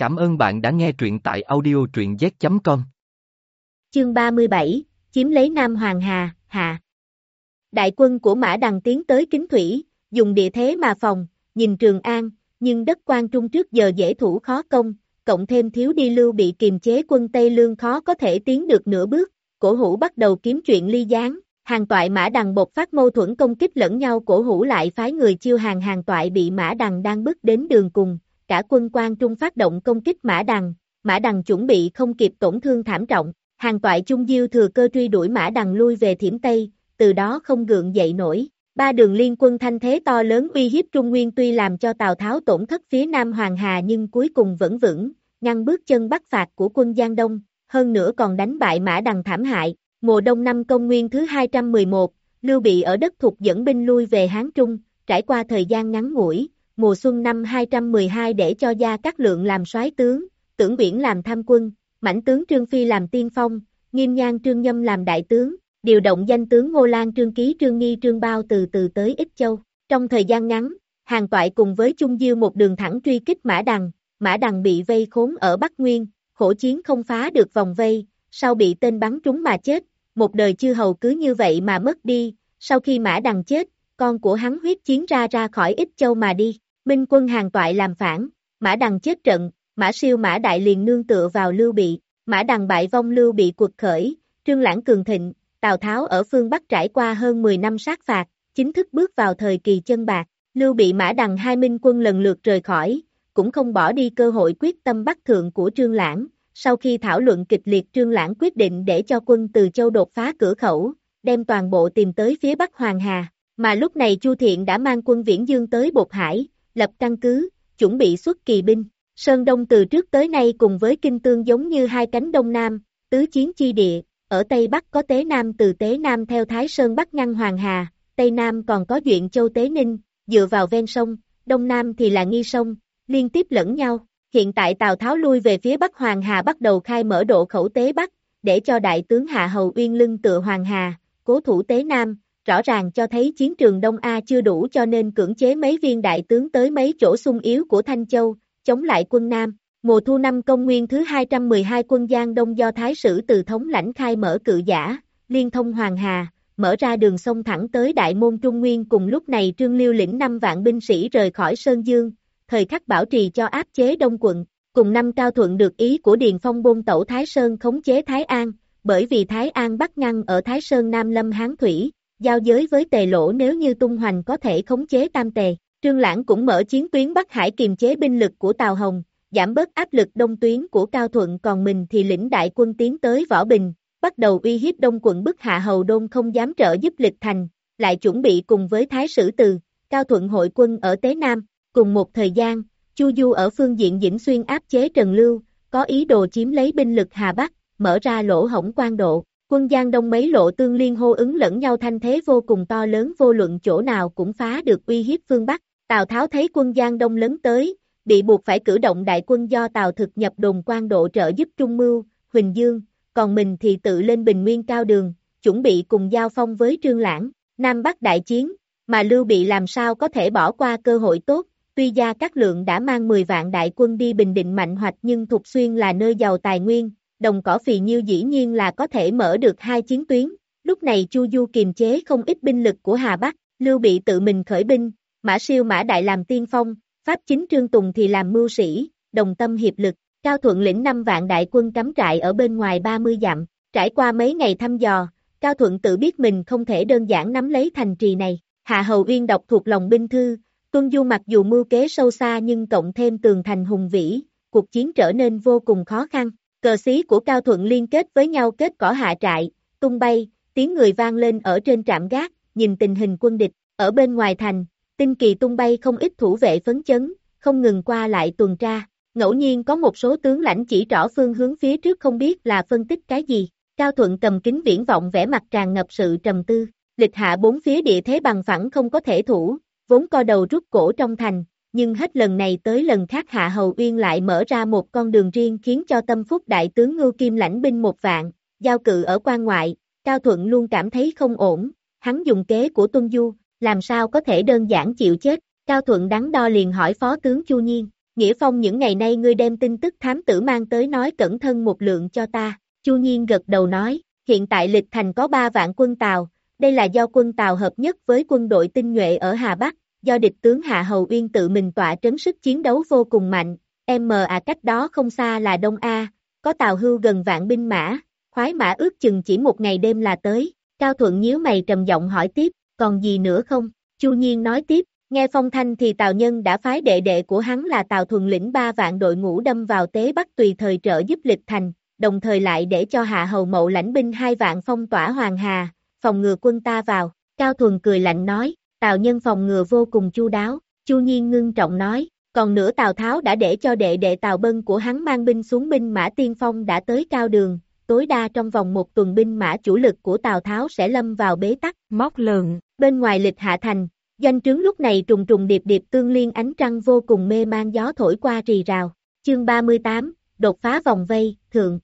Cảm ơn bạn đã nghe truyện tại audio truyện z.com. Chương 37, chiếm lấy Nam Hoàng Hà, hạ. Đại quân của Mã Đằng tiến tới Kính Thủy, dùng địa thế mà phòng, nhìn Trường An, nhưng đất quan trung trước giờ dễ thủ khó công, cộng thêm thiếu đi lưu bị kiềm chế quân Tây Lương khó có thể tiến được nửa bước, cổ hủ bắt đầu kiếm chuyện ly gián, hàng toại Mã Đằng bộc phát mâu thuẫn công kích lẫn nhau cổ hủ lại phái người chiêu hàng hàng toại bị Mã Đằng đang bước đến đường cùng, cả quân quan trung phát động công kích Mã Đằng, Mã Đằng chuẩn bị không kịp tổn thương thảm trọng, hàng toại Trung Diêu thừa cơ truy đuổi Mã Đằng lui về thiểm Tây, từ đó không gượng dậy nổi. Ba đường liên quân thanh thế to lớn uy hiếp Trung Nguyên tuy làm cho Tào Tháo tổn thất phía Nam Hoàng Hà nhưng cuối cùng vẫn vững, ngăn bước chân bắt phạt của quân Giang Đông, hơn nữa còn đánh bại Mã Đằng thảm hại. Mùa đông năm công nguyên thứ 211, Lưu Bị ở đất thuộc dẫn binh lui về Hán Trung, trải qua thời gian ngắn ngủi, mùa xuân năm 212 để cho Gia Cát Lượng làm soái tướng, Tưởng Biển làm tham quân, Mãnh tướng Trương Phi làm tiên phong, Nghiêm Nhan Trương Nhâm làm đại tướng, điều động danh tướng Ngô Lan Trương Ký Trương Nghi Trương Bao từ từ tới Ích Châu. Trong thời gian ngắn, hàng toại cùng với Trung Diêu một đường thẳng truy kích Mã Đằng, Mã Đằng bị vây khốn ở Bắc Nguyên, khổ chiến không phá được vòng vây, sau bị tên bắn trúng mà chết, một đời chư hầu cứ như vậy mà mất đi, sau khi Mã Đằng chết, con của hắn huyết chiến ra ra khỏi Ích Châu mà đi. Minh quân hàng toại làm phản, Mã Đằng chết trận, Mã siêu Mã Đại liền nương tựa vào Lưu Bị, Mã Đằng bại vong Lưu Bị cuộc khởi, Trương Lãng cường thịnh, Tào Tháo ở phương Bắc trải qua hơn 10 năm sát phạt, chính thức bước vào thời kỳ chân bạc, Lưu Bị Mã Đằng hai minh quân lần lượt rời khỏi, cũng không bỏ đi cơ hội quyết tâm bắt thượng của Trương Lãng, sau khi thảo luận kịch liệt Trương Lãng quyết định để cho quân từ châu đột phá cửa khẩu, đem toàn bộ tìm tới phía Bắc Hoàng Hà, mà lúc này Chu Thiện đã mang quân viễn dương tới Bột Hải, lập căn cứ, chuẩn bị xuất kỳ binh. Sơn Đông từ trước tới nay cùng với Kinh Tương giống như hai cánh Đông Nam, tứ chiến chi địa, ở Tây Bắc có Tế Nam từ Tế Nam theo Thái Sơn Bắc ngăn Hoàng Hà, Tây Nam còn có Duyện Châu Tế Ninh, dựa vào ven sông, Đông Nam thì là nghi sông, liên tiếp lẫn nhau. Hiện tại Tào Tháo lui về phía Bắc Hoàng Hà bắt đầu khai mở độ khẩu Tế Bắc, để cho đại tướng Hạ Hầu Uyên lưng tựa Hoàng Hà, cố thủ Tế Nam, rõ ràng cho thấy chiến trường Đông A chưa đủ cho nên cưỡng chế mấy viên đại tướng tới mấy chỗ sung yếu của Thanh Châu, chống lại quân Nam. Mùa thu năm công nguyên thứ 212 quân Giang Đông do Thái sử từ thống lãnh khai mở cự giả, liên thông Hoàng Hà, mở ra đường sông thẳng tới Đại môn Trung Nguyên cùng lúc này Trương Liêu lĩnh 5 vạn binh sĩ rời khỏi Sơn Dương, thời khắc bảo trì cho áp chế Đông quận, cùng năm cao thuận được ý của Điền Phong bôn tẩu Thái Sơn khống chế Thái An, bởi vì Thái An bắt ngăn ở Thái Sơn Nam Lâm Hán Thủy, giao giới với tề lỗ nếu như tung hoành có thể khống chế tam tề. Trương Lãng cũng mở chiến tuyến Bắc Hải kiềm chế binh lực của Tào Hồng, giảm bớt áp lực đông tuyến của Cao Thuận còn mình thì lĩnh đại quân tiến tới Võ Bình, bắt đầu uy hiếp đông quận bức hạ hầu đôn không dám trợ giúp lịch thành, lại chuẩn bị cùng với Thái Sử Từ, Cao Thuận hội quân ở Tế Nam, cùng một thời gian, Chu Du ở phương diện Dĩnh Xuyên áp chế Trần Lưu, có ý đồ chiếm lấy binh lực Hà Bắc, mở ra lỗ hổng quan độ, Quân Giang Đông mấy lộ tương liên hô ứng lẫn nhau thanh thế vô cùng to lớn vô luận chỗ nào cũng phá được uy hiếp phương Bắc. Tào Tháo thấy quân Giang Đông lớn tới, bị buộc phải cử động đại quân do Tào thực nhập đồn quan độ trợ giúp Trung Mưu, Huỳnh Dương, còn mình thì tự lên bình nguyên cao đường, chuẩn bị cùng giao phong với Trương Lãng, Nam Bắc đại chiến, mà Lưu Bị làm sao có thể bỏ qua cơ hội tốt, tuy gia các lượng đã mang 10 vạn đại quân đi bình định mạnh hoạch nhưng Thục Xuyên là nơi giàu tài nguyên, đồng cỏ phì nhiêu dĩ nhiên là có thể mở được hai chiến tuyến. Lúc này Chu Du kiềm chế không ít binh lực của Hà Bắc, Lưu Bị tự mình khởi binh, Mã Siêu Mã Đại làm tiên phong, Pháp chính Trương Tùng thì làm mưu sĩ, đồng tâm hiệp lực, Cao Thuận lĩnh 5 vạn đại quân cắm trại ở bên ngoài 30 dặm, trải qua mấy ngày thăm dò, Cao Thuận tự biết mình không thể đơn giản nắm lấy thành trì này, Hạ Hầu Uyên đọc thuộc lòng binh thư, Tuân Du mặc dù mưu kế sâu xa nhưng cộng thêm tường thành hùng vĩ, cuộc chiến trở nên vô cùng khó khăn. Cờ xí của Cao Thuận liên kết với nhau kết cỏ hạ trại, tung bay, tiếng người vang lên ở trên trạm gác, nhìn tình hình quân địch, ở bên ngoài thành, tinh kỳ tung bay không ít thủ vệ phấn chấn, không ngừng qua lại tuần tra, ngẫu nhiên có một số tướng lãnh chỉ rõ phương hướng phía trước không biết là phân tích cái gì, Cao Thuận cầm kính viễn vọng vẽ mặt tràn ngập sự trầm tư, lịch hạ bốn phía địa thế bằng phẳng không có thể thủ, vốn co đầu rút cổ trong thành, nhưng hết lần này tới lần khác Hạ Hầu Uyên lại mở ra một con đường riêng khiến cho tâm phúc đại tướng Ngưu Kim lãnh binh một vạn, giao cự ở quan ngoại, Cao Thuận luôn cảm thấy không ổn, hắn dùng kế của Tuân Du, làm sao có thể đơn giản chịu chết, Cao Thuận đắn đo liền hỏi phó tướng Chu Nhiên, Nghĩa Phong những ngày nay ngươi đem tin tức thám tử mang tới nói cẩn thân một lượng cho ta, Chu Nhiên gật đầu nói, hiện tại lịch thành có 3 vạn quân Tàu, đây là do quân Tàu hợp nhất với quân đội tinh nhuệ ở Hà Bắc, do địch tướng Hạ Hầu Uyên tự mình tọa trấn sức chiến đấu vô cùng mạnh, M à cách đó không xa là Đông A, có Tàu hưu gần vạn binh mã, khoái mã ước chừng chỉ một ngày đêm là tới, Cao Thuận nhíu mày trầm giọng hỏi tiếp, còn gì nữa không? Chu Nhiên nói tiếp, nghe phong thanh thì Tào Nhân đã phái đệ đệ của hắn là Tào Thuần lĩnh ba vạn đội ngũ đâm vào tế bắc tùy thời trợ giúp lịch thành, đồng thời lại để cho Hạ Hầu Mậu lãnh binh hai vạn phong tỏa Hoàng Hà, phòng ngừa quân ta vào, Cao Thuần cười lạnh nói, Tào Nhân phòng ngừa vô cùng chu đáo, Chu Nhiên ngưng trọng nói, còn nữa Tào Tháo đã để cho đệ đệ Tào Bân của hắn mang binh xuống binh mã tiên phong đã tới cao đường, tối đa trong vòng một tuần binh mã chủ lực của Tào Tháo sẽ lâm vào bế tắc, móc lợn, bên ngoài lịch hạ thành, doanh trướng lúc này trùng trùng điệp điệp tương liên ánh trăng vô cùng mê mang gió thổi qua rì rào, chương 38, đột phá vòng vây, thượng.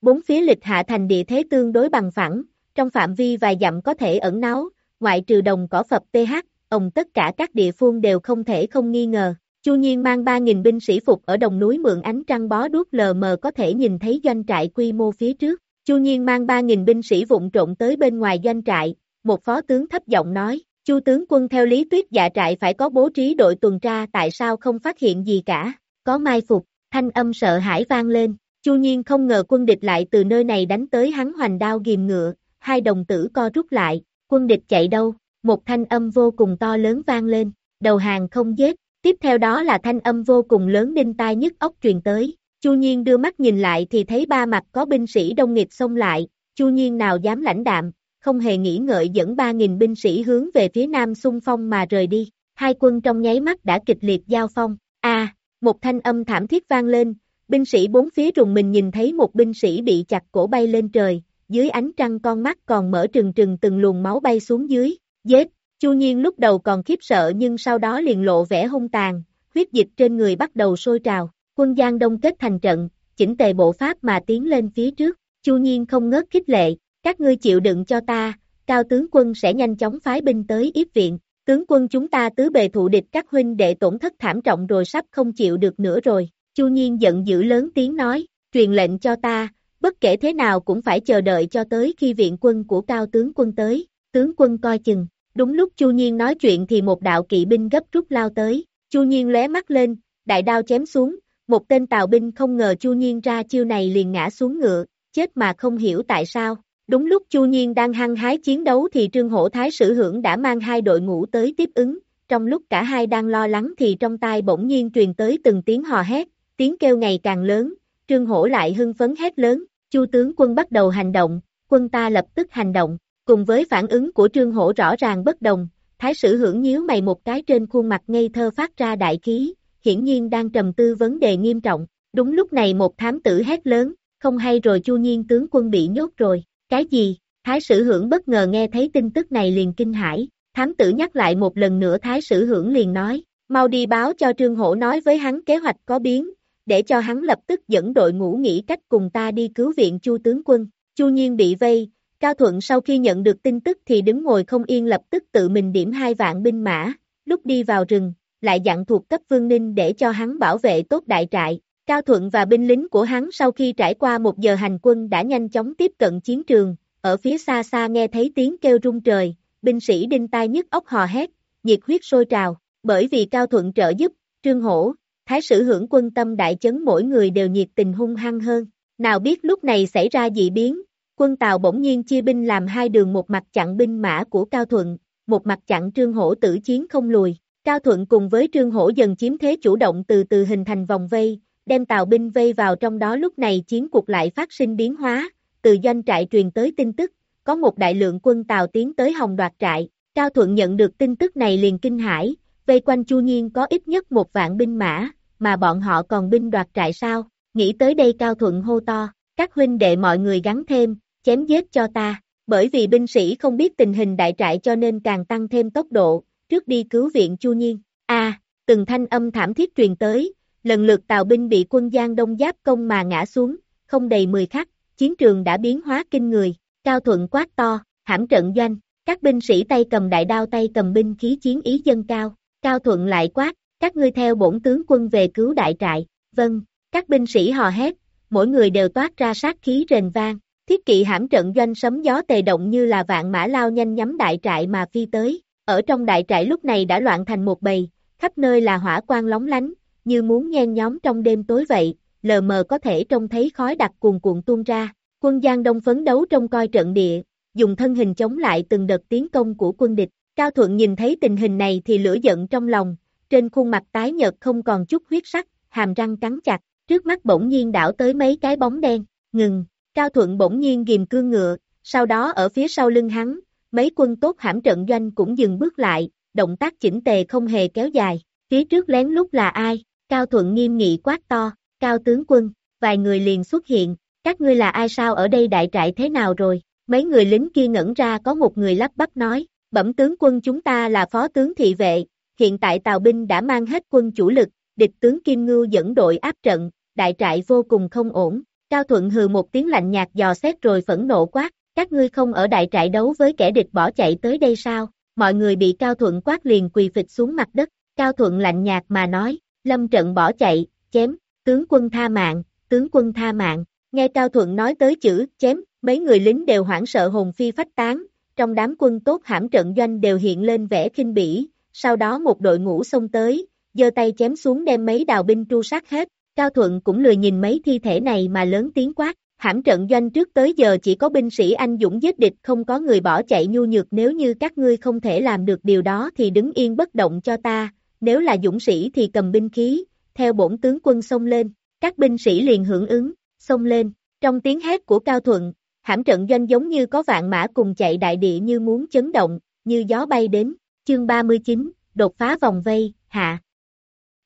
Bốn phía lịch hạ thành địa thế tương đối bằng phẳng, trong phạm vi vài dặm có thể ẩn náu, ngoại trừ đồng cỏ Phật TH, ông tất cả các địa phương đều không thể không nghi ngờ. Chu Nhiên mang 3.000 binh sĩ phục ở đồng núi mượn ánh trăng bó đuốc lờ mờ có thể nhìn thấy doanh trại quy mô phía trước. Chu Nhiên mang 3.000 binh sĩ vụn trộn tới bên ngoài doanh trại, một phó tướng thấp giọng nói, Chu tướng quân theo lý tuyết dạ trại phải có bố trí đội tuần tra tại sao không phát hiện gì cả, có mai phục, thanh âm sợ hãi vang lên, Chu Nhiên không ngờ quân địch lại từ nơi này đánh tới hắn hoành đao ghim ngựa, hai đồng tử co rút lại, quân địch chạy đâu, một thanh âm vô cùng to lớn vang lên, đầu hàng không giết, tiếp theo đó là thanh âm vô cùng lớn đinh tai nhức óc truyền tới, Chu Nhiên đưa mắt nhìn lại thì thấy ba mặt có binh sĩ đông nghịch xông lại, Chu Nhiên nào dám lãnh đạm, không hề nghĩ ngợi dẫn 3.000 binh sĩ hướng về phía nam xung phong mà rời đi, hai quân trong nháy mắt đã kịch liệt giao phong, a một thanh âm thảm thiết vang lên, binh sĩ bốn phía rùng mình nhìn thấy một binh sĩ bị chặt cổ bay lên trời, dưới ánh trăng con mắt còn mở trừng trừng từng luồng máu bay xuống dưới, dết, Chu Nhiên lúc đầu còn khiếp sợ nhưng sau đó liền lộ vẻ hung tàn, huyết dịch trên người bắt đầu sôi trào, quân Giang Đông kết thành trận, chỉnh tề bộ pháp mà tiến lên phía trước, Chu Nhiên không ngớt khích lệ, các ngươi chịu đựng cho ta, cao tướng quân sẽ nhanh chóng phái binh tới yếp viện, tướng quân chúng ta tứ bề thụ địch các huynh đệ tổn thất thảm trọng rồi sắp không chịu được nữa rồi, Chu Nhiên giận dữ lớn tiếng nói, truyền lệnh cho ta, bất kể thế nào cũng phải chờ đợi cho tới khi viện quân của cao tướng quân tới, tướng quân coi chừng, đúng lúc Chu Nhiên nói chuyện thì một đạo kỵ binh gấp rút lao tới, Chu Nhiên lóe mắt lên, đại đao chém xuống, một tên tào binh không ngờ Chu Nhiên ra chiêu này liền ngã xuống ngựa, chết mà không hiểu tại sao. Đúng lúc Chu Nhiên đang hăng hái chiến đấu thì Trương Hổ Thái Sử Hưởng đã mang hai đội ngũ tới tiếp ứng, trong lúc cả hai đang lo lắng thì trong tai bỗng nhiên truyền tới từng tiếng hò hét, tiếng kêu ngày càng lớn, Trương Hổ lại hưng phấn hét lớn, Chu tướng quân bắt đầu hành động, quân ta lập tức hành động, cùng với phản ứng của Trương Hổ rõ ràng bất đồng, Thái sử hưởng nhíu mày một cái trên khuôn mặt ngây thơ phát ra đại khí, hiển nhiên đang trầm tư vấn đề nghiêm trọng, đúng lúc này một thám tử hét lớn, không hay rồi Chu Nhiên tướng quân bị nhốt rồi, cái gì? Thái sử hưởng bất ngờ nghe thấy tin tức này liền kinh hãi, thám tử nhắc lại một lần nữa Thái sử hưởng liền nói, mau đi báo cho Trương Hổ nói với hắn kế hoạch có biến, để cho hắn lập tức dẫn đội ngũ nghĩ cách cùng ta đi cứu viện Chu tướng quân. Chu Nhiên bị vây, Cao Thuận sau khi nhận được tin tức thì đứng ngồi không yên lập tức tự mình điểm hai vạn binh mã, lúc đi vào rừng, lại dặn thuộc cấp Vương Ninh để cho hắn bảo vệ tốt đại trại. Cao Thuận và binh lính của hắn sau khi trải qua một giờ hành quân đã nhanh chóng tiếp cận chiến trường, ở phía xa xa nghe thấy tiếng kêu rung trời, binh sĩ đinh tai nhức óc hò hét, nhiệt huyết sôi trào, bởi vì Cao Thuận trợ giúp, Trương Hổ, Thái sử hưởng quân tâm đại chấn mỗi người đều nhiệt tình hung hăng hơn. Nào biết lúc này xảy ra dị biến, quân Tàu bỗng nhiên chia binh làm hai đường một mặt chặn binh mã của Cao Thuận, một mặt chặn Trương Hổ tử chiến không lùi. Cao Thuận cùng với Trương Hổ dần chiếm thế chủ động từ từ hình thành vòng vây, đem Tàu binh vây vào trong đó lúc này chiến cuộc lại phát sinh biến hóa, từ doanh trại truyền tới tin tức, có một đại lượng quân Tàu tiến tới hồng đoạt trại. Cao Thuận nhận được tin tức này liền kinh hãi, vây quanh Chu Nhiên có ít nhất một vạn binh mã, mà bọn họ còn binh đoạt trại sao, nghĩ tới đây Cao Thuận hô to, các huynh đệ mọi người gắn thêm, chém giết cho ta, bởi vì binh sĩ không biết tình hình đại trại cho nên càng tăng thêm tốc độ, trước đi cứu viện Chu Nhiên, a từng thanh âm thảm thiết truyền tới, lần lượt tàu binh bị quân Giang Đông giáp công mà ngã xuống, không đầy 10 khắc, chiến trường đã biến hóa kinh người, Cao Thuận quát to, hãm trận doanh, các binh sĩ tay cầm đại đao tay cầm binh khí chiến ý dân cao, Cao Thuận lại quát, các ngươi theo bổn tướng quân về cứu đại trại, vâng, các binh sĩ hò hét, mỗi người đều toát ra sát khí rền vang, thiết kỵ hãm trận doanh sấm gió tề động như là vạn mã lao nhanh nhắm đại trại mà phi tới, ở trong đại trại lúc này đã loạn thành một bầy, khắp nơi là hỏa quang lóng lánh, như muốn nhen nhóm trong đêm tối vậy, lờ mờ có thể trông thấy khói đặc cuồn cuộn tuôn ra, quân Giang Đông phấn đấu trong coi trận địa, dùng thân hình chống lại từng đợt tiến công của quân địch, Cao Thuận nhìn thấy tình hình này thì lửa giận trong lòng, trên khuôn mặt tái nhợt không còn chút huyết sắc, hàm răng cắn chặt, trước mắt bỗng nhiên đảo tới mấy cái bóng đen, ngừng, Cao Thuận bỗng nhiên ghim cương ngựa, sau đó ở phía sau lưng hắn, mấy quân tốt hãm trận doanh cũng dừng bước lại, động tác chỉnh tề không hề kéo dài, phía trước lén lút là ai, Cao Thuận nghiêm nghị quát to, Cao tướng quân, vài người liền xuất hiện, các ngươi là ai sao ở đây đại trại thế nào rồi, mấy người lính kia ngẩn ra có một người lắp bắp nói, bẩm tướng quân chúng ta là phó tướng thị vệ, hiện tại Tào binh đã mang hết quân chủ lực, địch tướng Kim Ngưu dẫn đội áp trận, đại trại vô cùng không ổn, Cao Thuận hừ một tiếng lạnh nhạt dò xét rồi phẫn nộ quát, các ngươi không ở đại trại đấu với kẻ địch bỏ chạy tới đây sao, mọi người bị Cao Thuận quát liền quỳ phịch xuống mặt đất, Cao Thuận lạnh nhạt mà nói, lâm trận bỏ chạy, chém, tướng quân tha mạng, tướng quân tha mạng, nghe Cao Thuận nói tới chữ, chém, mấy người lính đều hoảng sợ hồn phi phách tán, trong đám quân tốt hãm trận doanh đều hiện lên vẻ kinh bỉ, sau đó một đội ngũ xông tới, giơ tay chém xuống đem mấy đào binh tru sát hết, Cao Thuận cũng lười nhìn mấy thi thể này mà lớn tiếng quát, hãm trận doanh trước tới giờ chỉ có binh sĩ anh dũng giết địch không có người bỏ chạy nhu nhược nếu như các ngươi không thể làm được điều đó thì đứng yên bất động cho ta, nếu là dũng sĩ thì cầm binh khí, theo bổn tướng quân xông lên, các binh sĩ liền hưởng ứng, xông lên, trong tiếng hét của Cao Thuận, hãm trận doanh giống như có vạn mã cùng chạy đại địa như muốn chấn động, như gió bay đến, chương 39, đột phá vòng vây, hạ.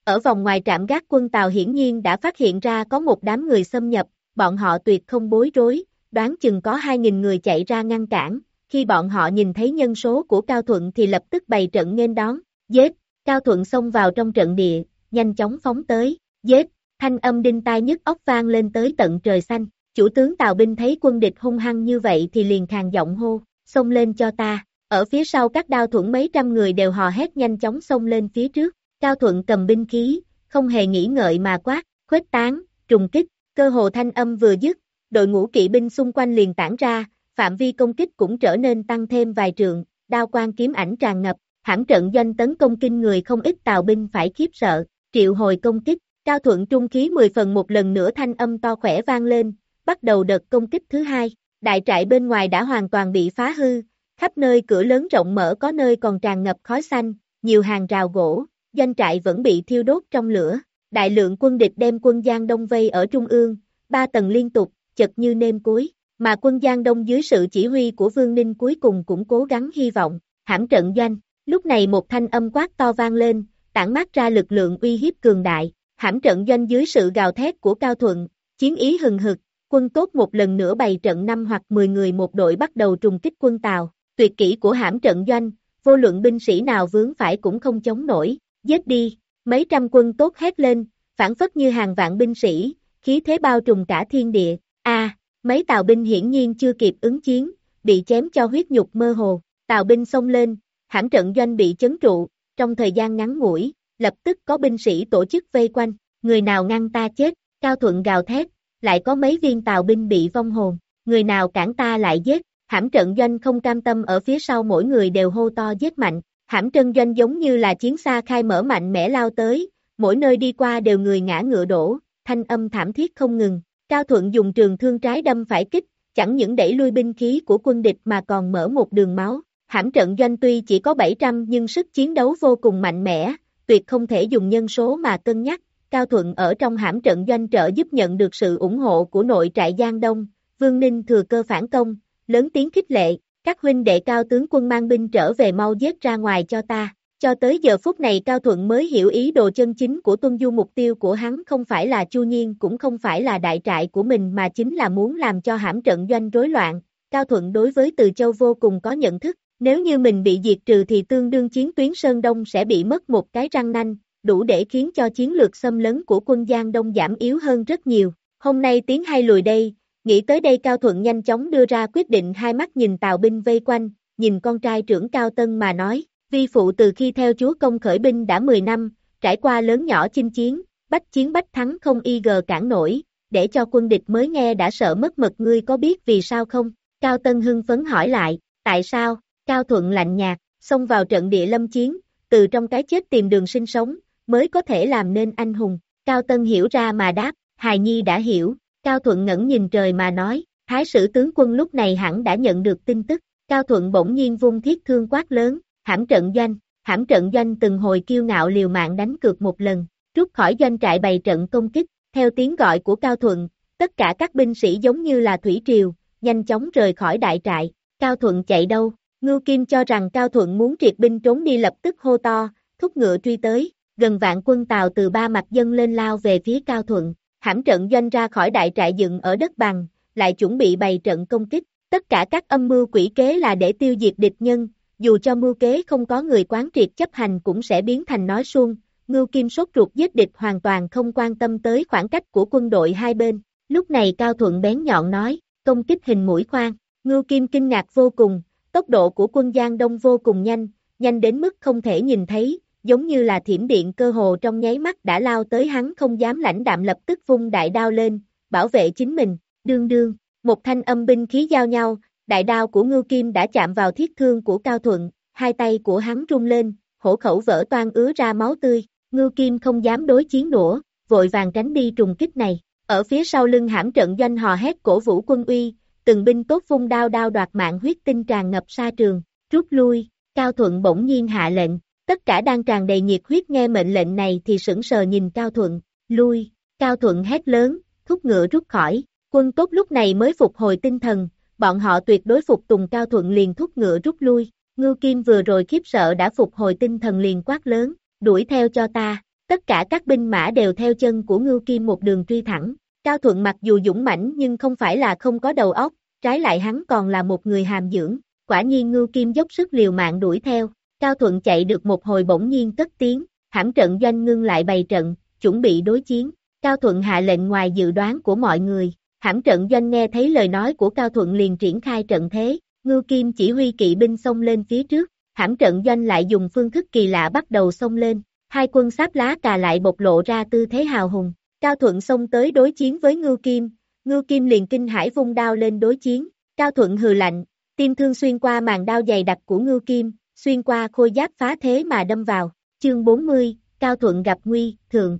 Ở vòng ngoài trạm gác quân Tàu hiển nhiên đã phát hiện ra có một đám người xâm nhập, bọn họ tuyệt không bối rối, đoán chừng có 2.000 người chạy ra ngăn cản, khi bọn họ nhìn thấy nhân số của Cao Thuận thì lập tức bày trận nghênh đón, giết, Cao Thuận xông vào trong trận địa, nhanh chóng phóng tới, giết, thanh âm đinh tai nhức óc vang lên tới tận trời xanh, chủ tướng Tào binh thấy quân địch hung hăng như vậy thì liền khàn giọng hô, xông lên cho ta, ở phía sau các đao thuẫn mấy trăm người đều hò hét nhanh chóng xông lên phía trước, Cao Thuận cầm binh khí, không hề nghĩ ngợi mà quát, khuếch tán, trùng kích, cơ hồ thanh âm vừa dứt, đội ngũ kỵ binh xung quanh liền tản ra, phạm vi công kích cũng trở nên tăng thêm vài trường, đao quan kiếm ảnh tràn ngập, hãm trận doanh tấn công kinh người không ít tàu binh phải khiếp sợ, triệu hồi công kích, cao thuận trung khí 10 phần một lần nữa thanh âm to khỏe vang lên, bắt đầu đợt công kích thứ hai, đại trại bên ngoài đã hoàn toàn bị phá hư, khắp nơi cửa lớn rộng mở có nơi còn tràn ngập khói xanh, nhiều hàng rào gỗ, doanh trại vẫn bị thiêu đốt trong lửa, đại lượng quân địch đem quân Giang Đông vây ở trung ương, ba tầng liên tục, chật như nêm cuối, mà quân Giang Đông dưới sự chỉ huy của Vương Ninh cuối cùng cũng cố gắng hy vọng, hãm trận doanh, lúc này một thanh âm quát to vang lên, tản mát ra lực lượng uy hiếp cường đại, hãm trận doanh dưới sự gào thét của Cao Thuận, chiến ý hừng hực, quân tốt một lần nữa bày trận năm hoặc 10 người một đội bắt đầu trùng kích quân Tàu, tuyệt kỹ của hãm trận doanh, vô luận binh sĩ nào vướng phải cũng không chống nổi, giết đi, mấy trăm quân tốt hét lên, phản phất như hàng vạn binh sĩ, khí thế bao trùm cả thiên địa, a mấy tàu binh hiển nhiên chưa kịp ứng chiến, bị chém cho huyết nhục mơ hồ, tàu binh xông lên, hãm trận doanh bị chấn trụ, trong thời gian ngắn ngủi, lập tức có binh sĩ tổ chức vây quanh, người nào ngăn ta chết, cao thuận gào thét, lại có mấy viên tàu binh bị vong hồn, người nào cản ta lại giết, hãm trận doanh không cam tâm ở phía sau mỗi người đều hô to giết mạnh, hãm trận doanh giống như là chiến xa khai mở mạnh mẽ lao tới, mỗi nơi đi qua đều người ngã ngựa đổ, thanh âm thảm thiết không ngừng, Cao Thuận dùng trường thương trái đâm phải kích, chẳng những đẩy lui binh khí của quân địch mà còn mở một đường máu, hãm trận doanh tuy chỉ có 700 nhưng sức chiến đấu vô cùng mạnh mẽ, tuyệt không thể dùng nhân số mà cân nhắc, Cao Thuận ở trong hãm trận doanh trợ giúp nhận được sự ủng hộ của nội trại Giang Đông, Vương Ninh thừa cơ phản công, lớn tiếng khích lệ, các huynh đệ cao tướng quân mang binh trở về mau giết ra ngoài cho ta. Cho tới giờ phút này Cao Thuận mới hiểu ý đồ chân chính của Tuân Du mục tiêu của hắn không phải là Chu Nhiên cũng không phải là đại trại của mình mà chính là muốn làm cho hãm trận doanh rối loạn. Cao Thuận đối với Từ Châu vô cùng có nhận thức, nếu như mình bị diệt trừ thì tương đương chiến tuyến Sơn Đông sẽ bị mất một cái răng nanh, đủ để khiến cho chiến lược xâm lấn của quân Giang Đông giảm yếu hơn rất nhiều. Hôm nay tiếng hay lùi đây, nghĩ tới đây Cao Thuận nhanh chóng đưa ra quyết định hai mắt nhìn Tào binh vây quanh, nhìn con trai trưởng Cao Tân mà nói, vi phụ từ khi theo chúa công khởi binh đã 10 năm, trải qua lớn nhỏ chinh chiến, bách chiến bách thắng không y gờ cản nổi, để cho quân địch mới nghe đã sợ mất mật ngươi có biết vì sao không? Cao Tân hưng phấn hỏi lại, tại sao? Cao Thuận lạnh nhạt, xông vào trận địa lâm chiến, từ trong cái chết tìm đường sinh sống, mới có thể làm nên anh hùng. Cao Tân hiểu ra mà đáp, Hài Nhi đã hiểu, Cao Thuận ngẩn nhìn trời mà nói, Thái sử tướng quân lúc này hẳn đã nhận được tin tức, Cao Thuận bỗng nhiên vung thiết thương quát lớn, hãm trận doanh, hãm trận doanh từng hồi kiêu ngạo liều mạng đánh cược một lần, rút khỏi doanh trại bày trận công kích, theo tiếng gọi của Cao Thuận, tất cả các binh sĩ giống như là thủy triều, nhanh chóng rời khỏi đại trại, Cao Thuận chạy đâu, Ngưu Kim cho rằng Cao Thuận muốn triệt binh trốn đi lập tức hô to, thúc ngựa truy tới, gần vạn quân Tàu từ ba mặt dân lên lao về phía Cao Thuận, hãm trận doanh ra khỏi đại trại dựng ở đất bằng, lại chuẩn bị bày trận công kích, tất cả các âm mưu quỷ kế là để tiêu diệt địch nhân, dù cho mưu kế không có người quán triệt chấp hành cũng sẽ biến thành nói suông, Ngưu Kim sốt ruột giết địch hoàn toàn không quan tâm tới khoảng cách của quân đội hai bên, lúc này Cao Thuận bén nhọn nói, công kích hình mũi khoan, Ngưu Kim kinh ngạc vô cùng, tốc độ của quân Giang Đông vô cùng nhanh, nhanh đến mức không thể nhìn thấy, giống như là thiểm điện cơ hồ trong nháy mắt đã lao tới hắn không dám lãnh đạm lập tức vung đại đao lên, bảo vệ chính mình, đương đương, một thanh âm binh khí giao nhau, đại đao của Ngưu Kim đã chạm vào thiết thương của Cao Thuận, hai tay của hắn rung lên, hổ khẩu vỡ toan ứa ra máu tươi, Ngưu Kim không dám đối chiến nữa, vội vàng tránh đi trùng kích này, ở phía sau lưng hãm trận doanh hò hét cổ vũ quân uy, từng binh tốt vung đao đao đoạt mạng huyết tinh tràn ngập xa trường, rút lui, Cao Thuận bỗng nhiên hạ lệnh, tất cả đang tràn đầy nhiệt huyết nghe mệnh lệnh này thì sững sờ nhìn Cao Thuận, lui, Cao Thuận hét lớn, thúc ngựa rút khỏi, quân tốt lúc này mới phục hồi tinh thần, bọn họ tuyệt đối phục tùng Cao Thuận liền thúc ngựa rút lui, Ngưu Kim vừa rồi khiếp sợ đã phục hồi tinh thần liền quát lớn, đuổi theo cho ta, tất cả các binh mã đều theo chân của Ngưu Kim một đường truy thẳng, Cao Thuận mặc dù dũng mãnh nhưng không phải là không có đầu óc, trái lại hắn còn là một người hàm dưỡng, quả nhiên Ngưu Kim dốc sức liều mạng đuổi theo, Cao Thuận chạy được một hồi bỗng nhiên cất tiếng, hãm trận doanh ngưng lại bày trận, chuẩn bị đối chiến, Cao Thuận hạ lệnh ngoài dự đoán của mọi người, hãm trận doanh nghe thấy lời nói của Cao Thuận liền triển khai trận thế, Ngưu Kim chỉ huy kỵ binh xông lên phía trước, hãm trận doanh lại dùng phương thức kỳ lạ bắt đầu xông lên, hai quân sáp lá cà lại bộc lộ ra tư thế hào hùng, Cao Thuận xông tới đối chiến với Ngưu Kim, Ngưu Kim liền kinh hải vung đao lên đối chiến, Cao Thuận hừ lạnh, tim thương xuyên qua màn đao dày đặc của Ngưu Kim, xuyên qua khôi giáp phá thế mà đâm vào, chương 40, Cao Thuận gặp nguy, thường.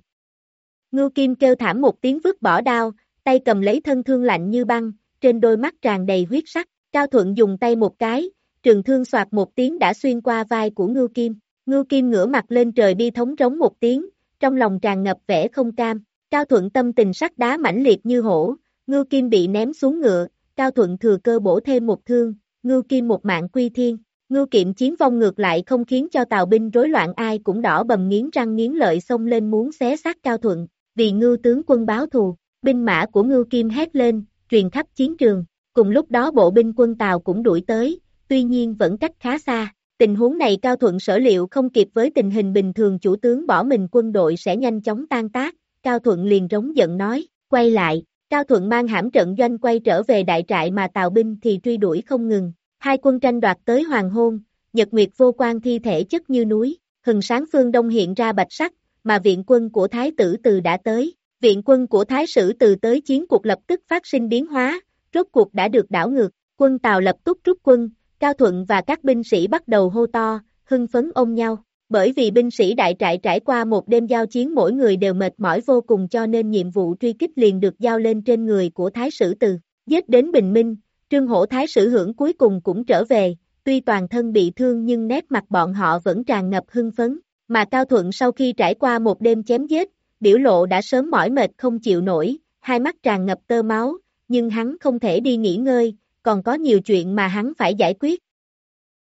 Ngưu Kim kêu thảm một tiếng vứt bỏ đao, tay cầm lấy thân thương lạnh như băng, trên đôi mắt tràn đầy huyết sắc, Cao Thuận dùng tay một cái, trường thương soạt một tiếng đã xuyên qua vai của Ngưu Kim, Ngưu Kim ngửa mặt lên trời bi thống rống một tiếng, trong lòng tràn ngập vẻ không cam, Cao Thuận tâm tình sắc đá mãnh liệt như hổ, Ngưu Kim bị ném xuống ngựa, Cao Thuận thừa cơ bổ thêm một thương, Ngưu Kim một mạng quy thiên, Ngưu Kiệm chiến vong ngược lại không khiến cho tàu binh rối loạn ai cũng đỏ bầm nghiến răng nghiến lợi xông lên muốn xé xác Cao Thuận, vì Ngưu tướng quân báo thù, binh mã của Ngưu Kim hét lên, truyền khắp chiến trường, cùng lúc đó bộ binh quân Tàu cũng đuổi tới, tuy nhiên vẫn cách khá xa. Tình huống này Cao Thuận sở liệu không kịp với tình hình bình thường chủ tướng bỏ mình quân đội sẽ nhanh chóng tan tác, Cao Thuận liền rống giận nói, quay lại, Cao Thuận mang hãm trận doanh quay trở về đại trại mà tàu binh thì truy đuổi không ngừng, hai quân tranh đoạt tới hoàng hôn, nhật nguyệt vô quan thi thể chất như núi, hừng sáng phương đông hiện ra bạch sắc, mà viện quân của Thái tử từ đã tới, viện quân của Thái sử từ tới chiến cuộc lập tức phát sinh biến hóa, rốt cuộc đã được đảo ngược, quân Tào lập tức rút quân, Cao Thuận và các binh sĩ bắt đầu hô to, hưng phấn ôm nhau. Bởi vì binh sĩ đại trại trải qua một đêm giao chiến mỗi người đều mệt mỏi vô cùng cho nên nhiệm vụ truy kích liền được giao lên trên người của Thái sử từ. Giết đến bình minh, Trương Hổ Thái sử hưởng cuối cùng cũng trở về, tuy toàn thân bị thương nhưng nét mặt bọn họ vẫn tràn ngập hưng phấn. Mà Cao Thuận sau khi trải qua một đêm chém giết, biểu lộ đã sớm mỏi mệt không chịu nổi, hai mắt tràn ngập tơ máu, nhưng hắn không thể đi nghỉ ngơi, còn có nhiều chuyện mà hắn phải giải quyết.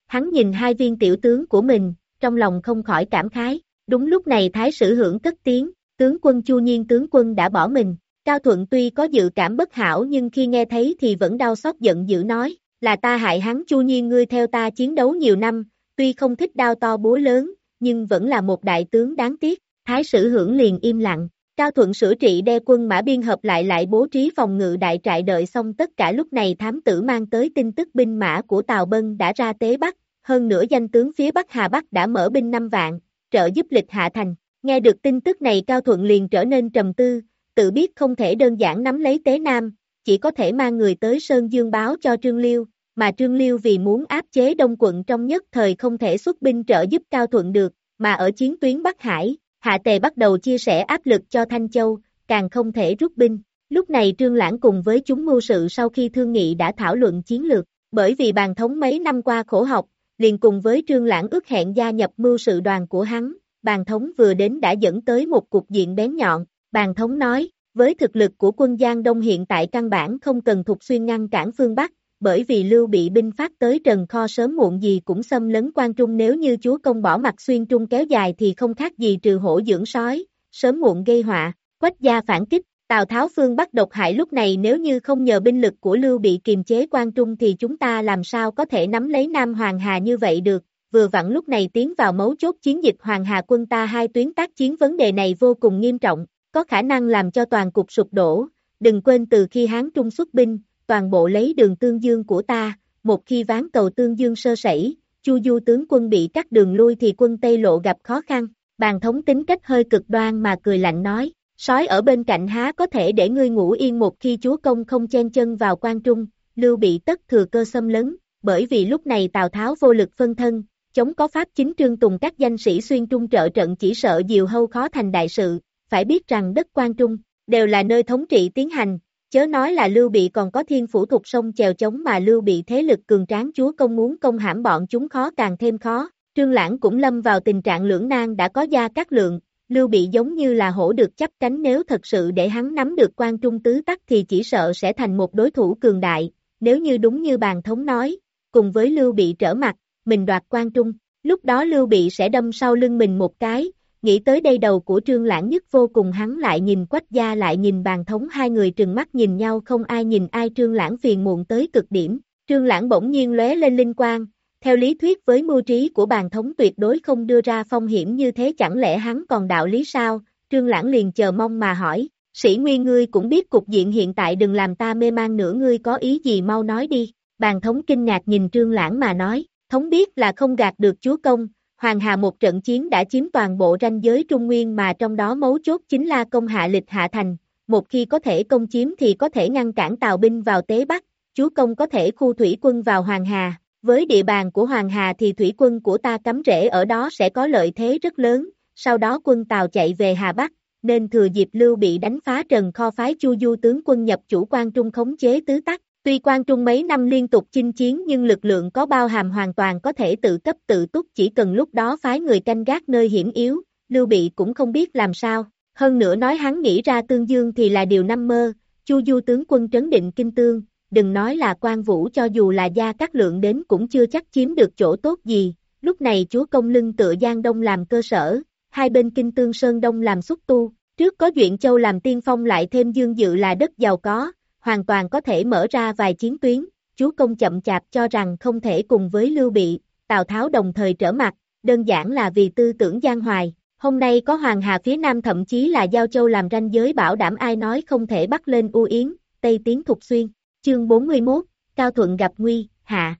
Hắn nhìn hai viên tiểu tướng của mình, trong lòng không khỏi cảm khái. Đúng lúc này Thái sử hưởng cất tiếng, tướng quân Chu Nhiên tướng quân đã bỏ mình. Cao Thuận tuy có dự cảm bất hảo nhưng khi nghe thấy thì vẫn đau xót giận dữ nói, là ta hại hắn Chu Nhiên ngươi theo ta chiến đấu nhiều năm, tuy không thích đao to búa lớn, nhưng vẫn là một đại tướng đáng tiếc. Thái sử hưởng liền im lặng, Cao Thuận sửa trị đe quân mã biên hợp lại lại bố trí phòng ngự đại trại đợi xong tất cả lúc này thám tử mang tới tin tức binh mã của Tào Bân đã ra tế Bắc, hơn nữa danh tướng phía Bắc Hà Bắc đã mở binh 5 vạn, trợ giúp lịch hạ thành. Nghe được tin tức này Cao Thuận liền trở nên trầm tư, tự biết không thể đơn giản nắm lấy Tế Nam, chỉ có thể mang người tới Sơn Dương báo cho Trương Liêu, mà Trương Liêu vì muốn áp chế Đông quận trong nhất thời không thể xuất binh trợ giúp Cao Thuận được, mà ở chiến tuyến Bắc Hải, Hạ Tề bắt đầu chia sẻ áp lực cho Thanh Châu, càng không thể rút binh. Lúc này Trương Lãng cùng với chúng mưu sự sau khi thương nghị đã thảo luận chiến lược, bởi vì bàn thống mấy năm qua khổ học, liền cùng với Trương Lãng ước hẹn gia nhập mưu sự đoàn của hắn, bàn thống vừa đến đã dẫn tới một cuộc diện bén nhọn, bàn thống nói, với thực lực của quân Giang Đông hiện tại căn bản không cần thục xuyên ngăn cản phương Bắc, bởi vì Lưu bị binh phát tới Trần Kho sớm muộn gì cũng xâm lấn quan trung nếu như chúa công bỏ mặt xuyên trung kéo dài thì không khác gì trừ hổ dưỡng sói, sớm muộn gây họa, quách gia phản kích, Tào Tháo phương Bắc độc hại lúc này nếu như không nhờ binh lực của Lưu bị kiềm chế quan trung thì chúng ta làm sao có thể nắm lấy Nam Hoàng Hà như vậy được, vừa vặn lúc này tiến vào mấu chốt chiến dịch Hoàng Hà quân ta hai tuyến tác chiến vấn đề này vô cùng nghiêm trọng, có khả năng làm cho toàn cục sụp đổ, đừng quên từ khi Hán Trung xuất binh, toàn bộ lấy đường tương dương của ta, một khi ván cầu tương dương sơ sẩy, Chu Du tướng quân bị cắt đường lui thì quân Tây Lộ gặp khó khăn, bàn thống tính cách hơi cực đoan mà cười lạnh nói, sói ở bên cạnh há có thể để ngươi ngủ yên một khi chúa công không chen chân vào quan trung, lưu bị tất thừa cơ xâm lấn, bởi vì lúc này Tào Tháo vô lực phân thân, chống có pháp chính trương tùng các danh sĩ xuyên trung trợ trận chỉ sợ diều hâu khó thành đại sự, phải biết rằng đất quan trung, đều là nơi thống trị tiến hành, chớ nói là Lưu Bị còn có thiên phủ thuộc sông chèo chống mà Lưu Bị thế lực cường tráng chúa công muốn công hãm bọn chúng khó càng thêm khó. Trương Lãng cũng lâm vào tình trạng lưỡng nan đã có gia các lượng, Lưu Bị giống như là hổ được chấp cánh nếu thật sự để hắn nắm được quan trung tứ tắc thì chỉ sợ sẽ thành một đối thủ cường đại, nếu như đúng như bàn thống nói, cùng với Lưu Bị trở mặt, mình đoạt quan trung, lúc đó Lưu Bị sẽ đâm sau lưng mình một cái, Nghĩ tới đây đầu của trương lãng nhất vô cùng hắn lại nhìn quách gia lại nhìn bàn thống hai người trừng mắt nhìn nhau không ai nhìn ai trương lãng phiền muộn tới cực điểm. Trương lãng bỗng nhiên lóe lên linh quang, theo lý thuyết với mưu trí của bàn thống tuyệt đối không đưa ra phong hiểm như thế chẳng lẽ hắn còn đạo lý sao, trương lãng liền chờ mong mà hỏi, sĩ nguyên ngươi cũng biết cục diện hiện tại đừng làm ta mê man nữa ngươi có ý gì mau nói đi, bàn thống kinh ngạc nhìn trương lãng mà nói, thống biết là không gạt được chúa công, Hoàng Hà một trận chiến đã chiếm toàn bộ ranh giới Trung Nguyên mà trong đó mấu chốt chính là công hạ lịch hạ thành, một khi có thể công chiếm thì có thể ngăn cản tàu binh vào Tế Bắc, chúa công có thể khu thủy quân vào Hoàng Hà, với địa bàn của Hoàng Hà thì thủy quân của ta cắm rễ ở đó sẽ có lợi thế rất lớn, sau đó quân Tàu chạy về Hà Bắc, nên thừa dịp lưu bị đánh phá trần kho phái chu du tướng quân nhập chủ quan trung khống chế tứ tắc, Tuy quan trung mấy năm liên tục chinh chiến nhưng lực lượng có bao hàm hoàn toàn có thể tự cấp tự túc chỉ cần lúc đó phái người canh gác nơi hiểm yếu, Lưu Bị cũng không biết làm sao. Hơn nữa nói hắn nghĩ ra tương dương thì là điều năm mơ, Chu Du tướng quân trấn định kinh tương, đừng nói là quan vũ cho dù là gia các lượng đến cũng chưa chắc chiếm được chỗ tốt gì. Lúc này chúa công lưng tựa Giang Đông làm cơ sở, hai bên kinh tương Sơn Đông làm xúc tu, trước có Duyện Châu làm tiên phong lại thêm dương dự là đất giàu có, hoàn toàn có thể mở ra vài chiến tuyến, chúa công chậm chạp cho rằng không thể cùng với Lưu Bị, Tào Tháo đồng thời trở mặt, đơn giản là vì tư tưởng gian hoài. Hôm nay có Hoàng Hà phía Nam thậm chí là Giao Châu làm ranh giới bảo đảm ai nói không thể bắt lên U Yến, Tây Tiến Thục Xuyên, chương 41, Cao Thuận gặp Nguy, Hạ.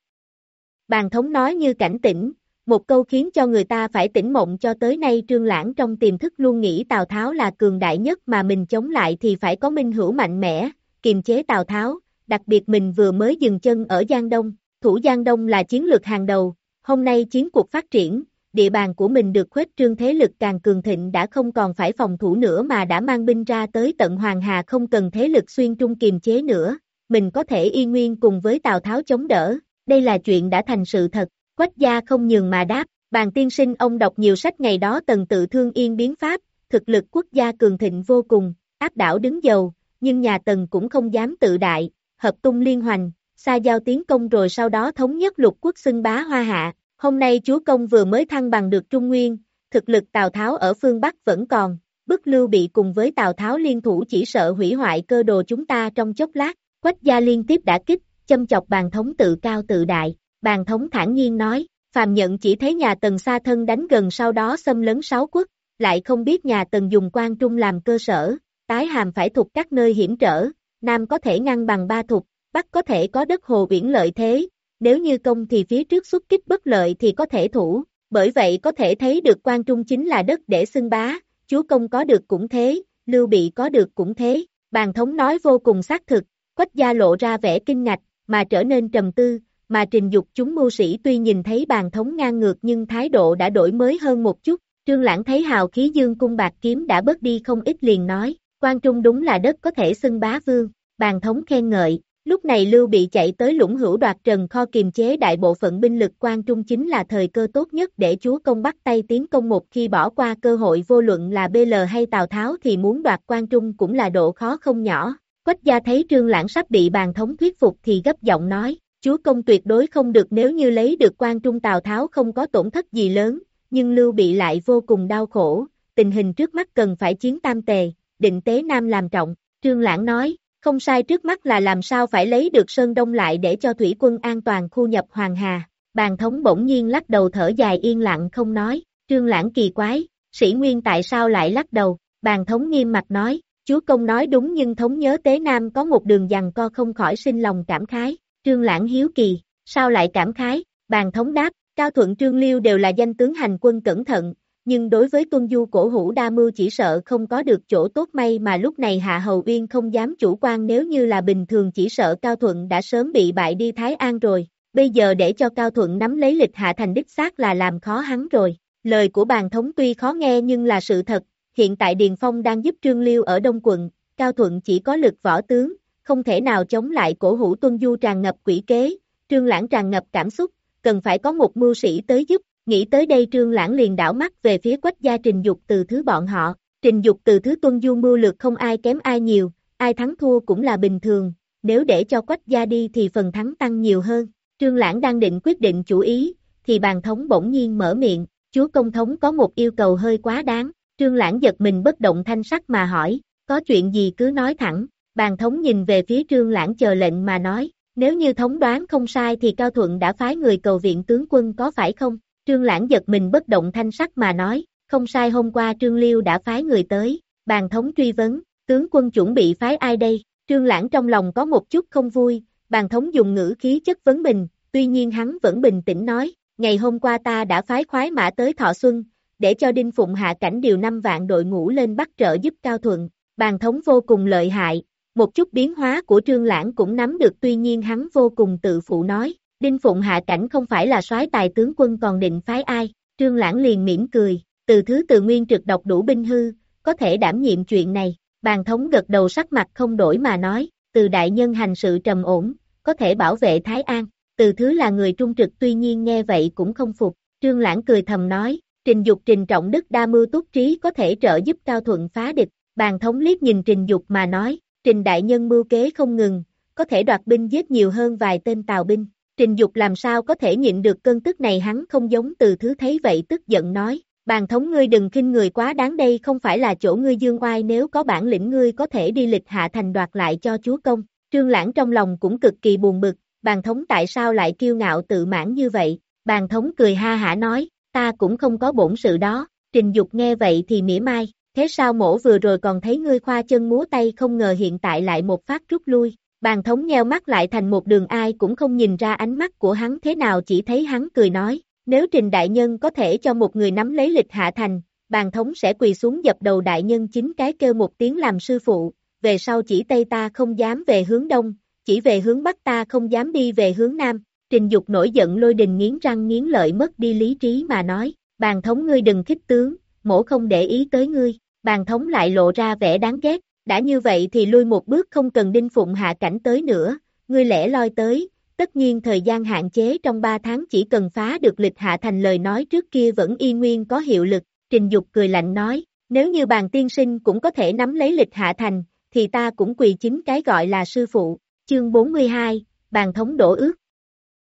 Bàn thống nói như cảnh tỉnh, một câu khiến cho người ta phải tỉnh mộng cho tới nay trương lãng trong tiềm thức luôn nghĩ Tào Tháo là cường đại nhất mà mình chống lại thì phải có minh hữu mạnh mẽ, kiềm chế Tào Tháo, đặc biệt mình vừa mới dừng chân ở Giang Đông, thủ Giang Đông là chiến lược hàng đầu, hôm nay chiến cuộc phát triển, địa bàn của mình được khuếch trương thế lực càng cường thịnh đã không còn phải phòng thủ nữa mà đã mang binh ra tới tận Hoàng Hà không cần thế lực xuyên trung kiềm chế nữa, mình có thể y nguyên cùng với Tào Tháo chống đỡ, đây là chuyện đã thành sự thật, quách gia không nhường mà đáp, bàn tiên sinh ông đọc nhiều sách ngày đó tần tự thương yên biến pháp, thực lực quốc gia cường thịnh vô cùng, áp đảo đứng dầu, nhưng nhà Tần cũng không dám tự đại, hợp tung liên hoành, xa giao tiến công rồi sau đó thống nhất lục quốc xưng bá hoa hạ. Hôm nay chúa công vừa mới thăng bằng được Trung Nguyên, thực lực Tào Tháo ở phương Bắc vẫn còn, bức lưu bị cùng với Tào Tháo liên thủ chỉ sợ hủy hoại cơ đồ chúng ta trong chốc lát, quách gia liên tiếp đã kích, châm chọc bàn thống tự cao tự đại, bàn thống thản nhiên nói, phàm nhận chỉ thấy nhà Tần xa thân đánh gần sau đó xâm lấn sáu quốc, lại không biết nhà Tần dùng quan trung làm cơ sở, tái hàm phải thuộc các nơi hiểm trở, Nam có thể ngăn bằng ba thuộc, Bắc có thể có đất hồ biển lợi thế, nếu như công thì phía trước xuất kích bất lợi thì có thể thủ, bởi vậy có thể thấy được quan trung chính là đất để xưng bá, chúa công có được cũng thế, Lưu Bị có được cũng thế, bàn thống nói vô cùng xác thực, quách gia lộ ra vẻ kinh ngạch, mà trở nên trầm tư, mà trình dục chúng mưu sĩ tuy nhìn thấy bàn thống ngang ngược nhưng thái độ đã đổi mới hơn một chút, trương lãng thấy hào khí dương cung bạc kiếm đã bớt đi không ít liền nói, quan trung đúng là đất có thể xưng bá vương, bàn thống khen ngợi, lúc này Lưu bị chạy tới lũng hữu đoạt trần kho kiềm chế đại bộ phận binh lực quan trung chính là thời cơ tốt nhất để chúa công bắt tay tiến công một khi bỏ qua cơ hội vô luận là BL hay Tào Tháo thì muốn đoạt quan trung cũng là độ khó không nhỏ. Quách gia thấy trương lãng sắp bị bàn thống thuyết phục thì gấp giọng nói, chúa công tuyệt đối không được nếu như lấy được quan trung Tào Tháo không có tổn thất gì lớn, nhưng Lưu bị lại vô cùng đau khổ, tình hình trước mắt cần phải chiến tam tề, định tế nam làm trọng, trương lãng nói, không sai trước mắt là làm sao phải lấy được Sơn Đông lại để cho thủy quân an toàn khu nhập Hoàng Hà. Bàn thống bỗng nhiên lắc đầu thở dài yên lặng không nói, trương lãng kỳ quái, sĩ nguyên tại sao lại lắc đầu, bàn thống nghiêm mặt nói, chúa công nói đúng nhưng thống nhớ tế nam có một đường dằn co không khỏi sinh lòng cảm khái, trương lãng hiếu kỳ, sao lại cảm khái, bàn thống đáp, cao thuận trương liêu đều là danh tướng hành quân cẩn thận, nhưng đối với tuân du cổ hữu đa mưu chỉ sợ không có được chỗ tốt may mà lúc này Hạ Hầu Uyên không dám chủ quan nếu như là bình thường chỉ sợ Cao Thuận đã sớm bị bại đi Thái An rồi, bây giờ để cho Cao Thuận nắm lấy lịch hạ thành đích xác là làm khó hắn rồi. Lời của bàn thống tuy khó nghe nhưng là sự thật, hiện tại Điền Phong đang giúp Trương Liêu ở Đông Quận, Cao Thuận chỉ có lực võ tướng, không thể nào chống lại cổ hữu tuân du tràn ngập quỷ kế, Trương Lãng tràn ngập cảm xúc, cần phải có một mưu sĩ tới giúp, Nghĩ tới đây trương lãng liền đảo mắt về phía quách gia trình dục từ thứ bọn họ, trình dục từ thứ tuân du mưu lược không ai kém ai nhiều, ai thắng thua cũng là bình thường, nếu để cho quách gia đi thì phần thắng tăng nhiều hơn. Trương lãng đang định quyết định chủ ý, thì bàn thống bỗng nhiên mở miệng, chúa công thống có một yêu cầu hơi quá đáng, trương lãng giật mình bất động thanh sắc mà hỏi, có chuyện gì cứ nói thẳng, bàn thống nhìn về phía trương lãng chờ lệnh mà nói, nếu như thống đoán không sai thì Cao Thuận đã phái người cầu viện tướng quân có phải không? Trương Lãng giật mình bất động thanh sắc mà nói, không sai hôm qua Trương Liêu đã phái người tới, bàn thống truy vấn, tướng quân chuẩn bị phái ai đây? Trương Lãng trong lòng có một chút không vui, bàn thống dùng ngữ khí chất vấn mình, tuy nhiên hắn vẫn bình tĩnh nói, ngày hôm qua ta đã phái khoái mã tới Thọ Xuân, để cho Đinh Phụng hạ cảnh điều 5 vạn đội ngũ lên bắt trợ giúp Cao Thuận, bàn thống vô cùng lợi hại, một chút biến hóa của Trương Lãng cũng nắm được tuy nhiên hắn vô cùng tự phụ nói, Đinh Phụng hạ cảnh không phải là soái tài tướng quân còn định phái ai, Trương Lãng liền mỉm cười, từ thứ từ nguyên trực độc đủ binh hư, có thể đảm nhiệm chuyện này, bàn thống gật đầu sắc mặt không đổi mà nói, từ đại nhân hành sự trầm ổn, có thể bảo vệ Thái An, từ thứ là người trung trực tuy nhiên nghe vậy cũng không phục, Trương Lãng cười thầm nói, trình dục trình trọng đức đa mưu túc trí có thể trợ giúp cao thuận phá địch, bàn thống liếc nhìn trình dục mà nói, trình đại nhân mưu kế không ngừng, có thể đoạt binh giết nhiều hơn vài tên tào binh, Trình Dục làm sao có thể nhịn được cơn tức này hắn không giống từ thứ thấy vậy tức giận nói, bàn thống ngươi đừng khinh người quá đáng đây không phải là chỗ ngươi dương oai nếu có bản lĩnh ngươi có thể đi lịch hạ thành đoạt lại cho chúa công. Trương Lãng trong lòng cũng cực kỳ buồn bực, bàn thống tại sao lại kiêu ngạo tự mãn như vậy, bàn thống cười ha hả nói, ta cũng không có bổn sự đó, trình dục nghe vậy thì mỉa mai, thế sao mổ vừa rồi còn thấy ngươi khoa chân múa tay không ngờ hiện tại lại một phát rút lui, Bàn thống nheo mắt lại thành một đường ai cũng không nhìn ra ánh mắt của hắn thế nào chỉ thấy hắn cười nói, nếu trình đại nhân có thể cho một người nắm lấy lịch hạ thành, bàn thống sẽ quỳ xuống dập đầu đại nhân chính cái kêu một tiếng làm sư phụ, về sau chỉ Tây ta không dám về hướng Đông, chỉ về hướng Bắc ta không dám đi về hướng Nam, trình dục nổi giận lôi đình nghiến răng nghiến lợi mất đi lý trí mà nói, bàn thống ngươi đừng khích tướng, mổ không để ý tới ngươi, bàn thống lại lộ ra vẻ đáng ghét, đã như vậy thì lui một bước không cần đinh phụng hạ cảnh tới nữa, ngươi lẽ loi tới, tất nhiên thời gian hạn chế trong 3 tháng chỉ cần phá được lịch hạ thành lời nói trước kia vẫn y nguyên có hiệu lực, trình dục cười lạnh nói, nếu như bàn tiên sinh cũng có thể nắm lấy lịch hạ thành, thì ta cũng quỳ chính cái gọi là sư phụ, chương 42, bàn thống đổ ước.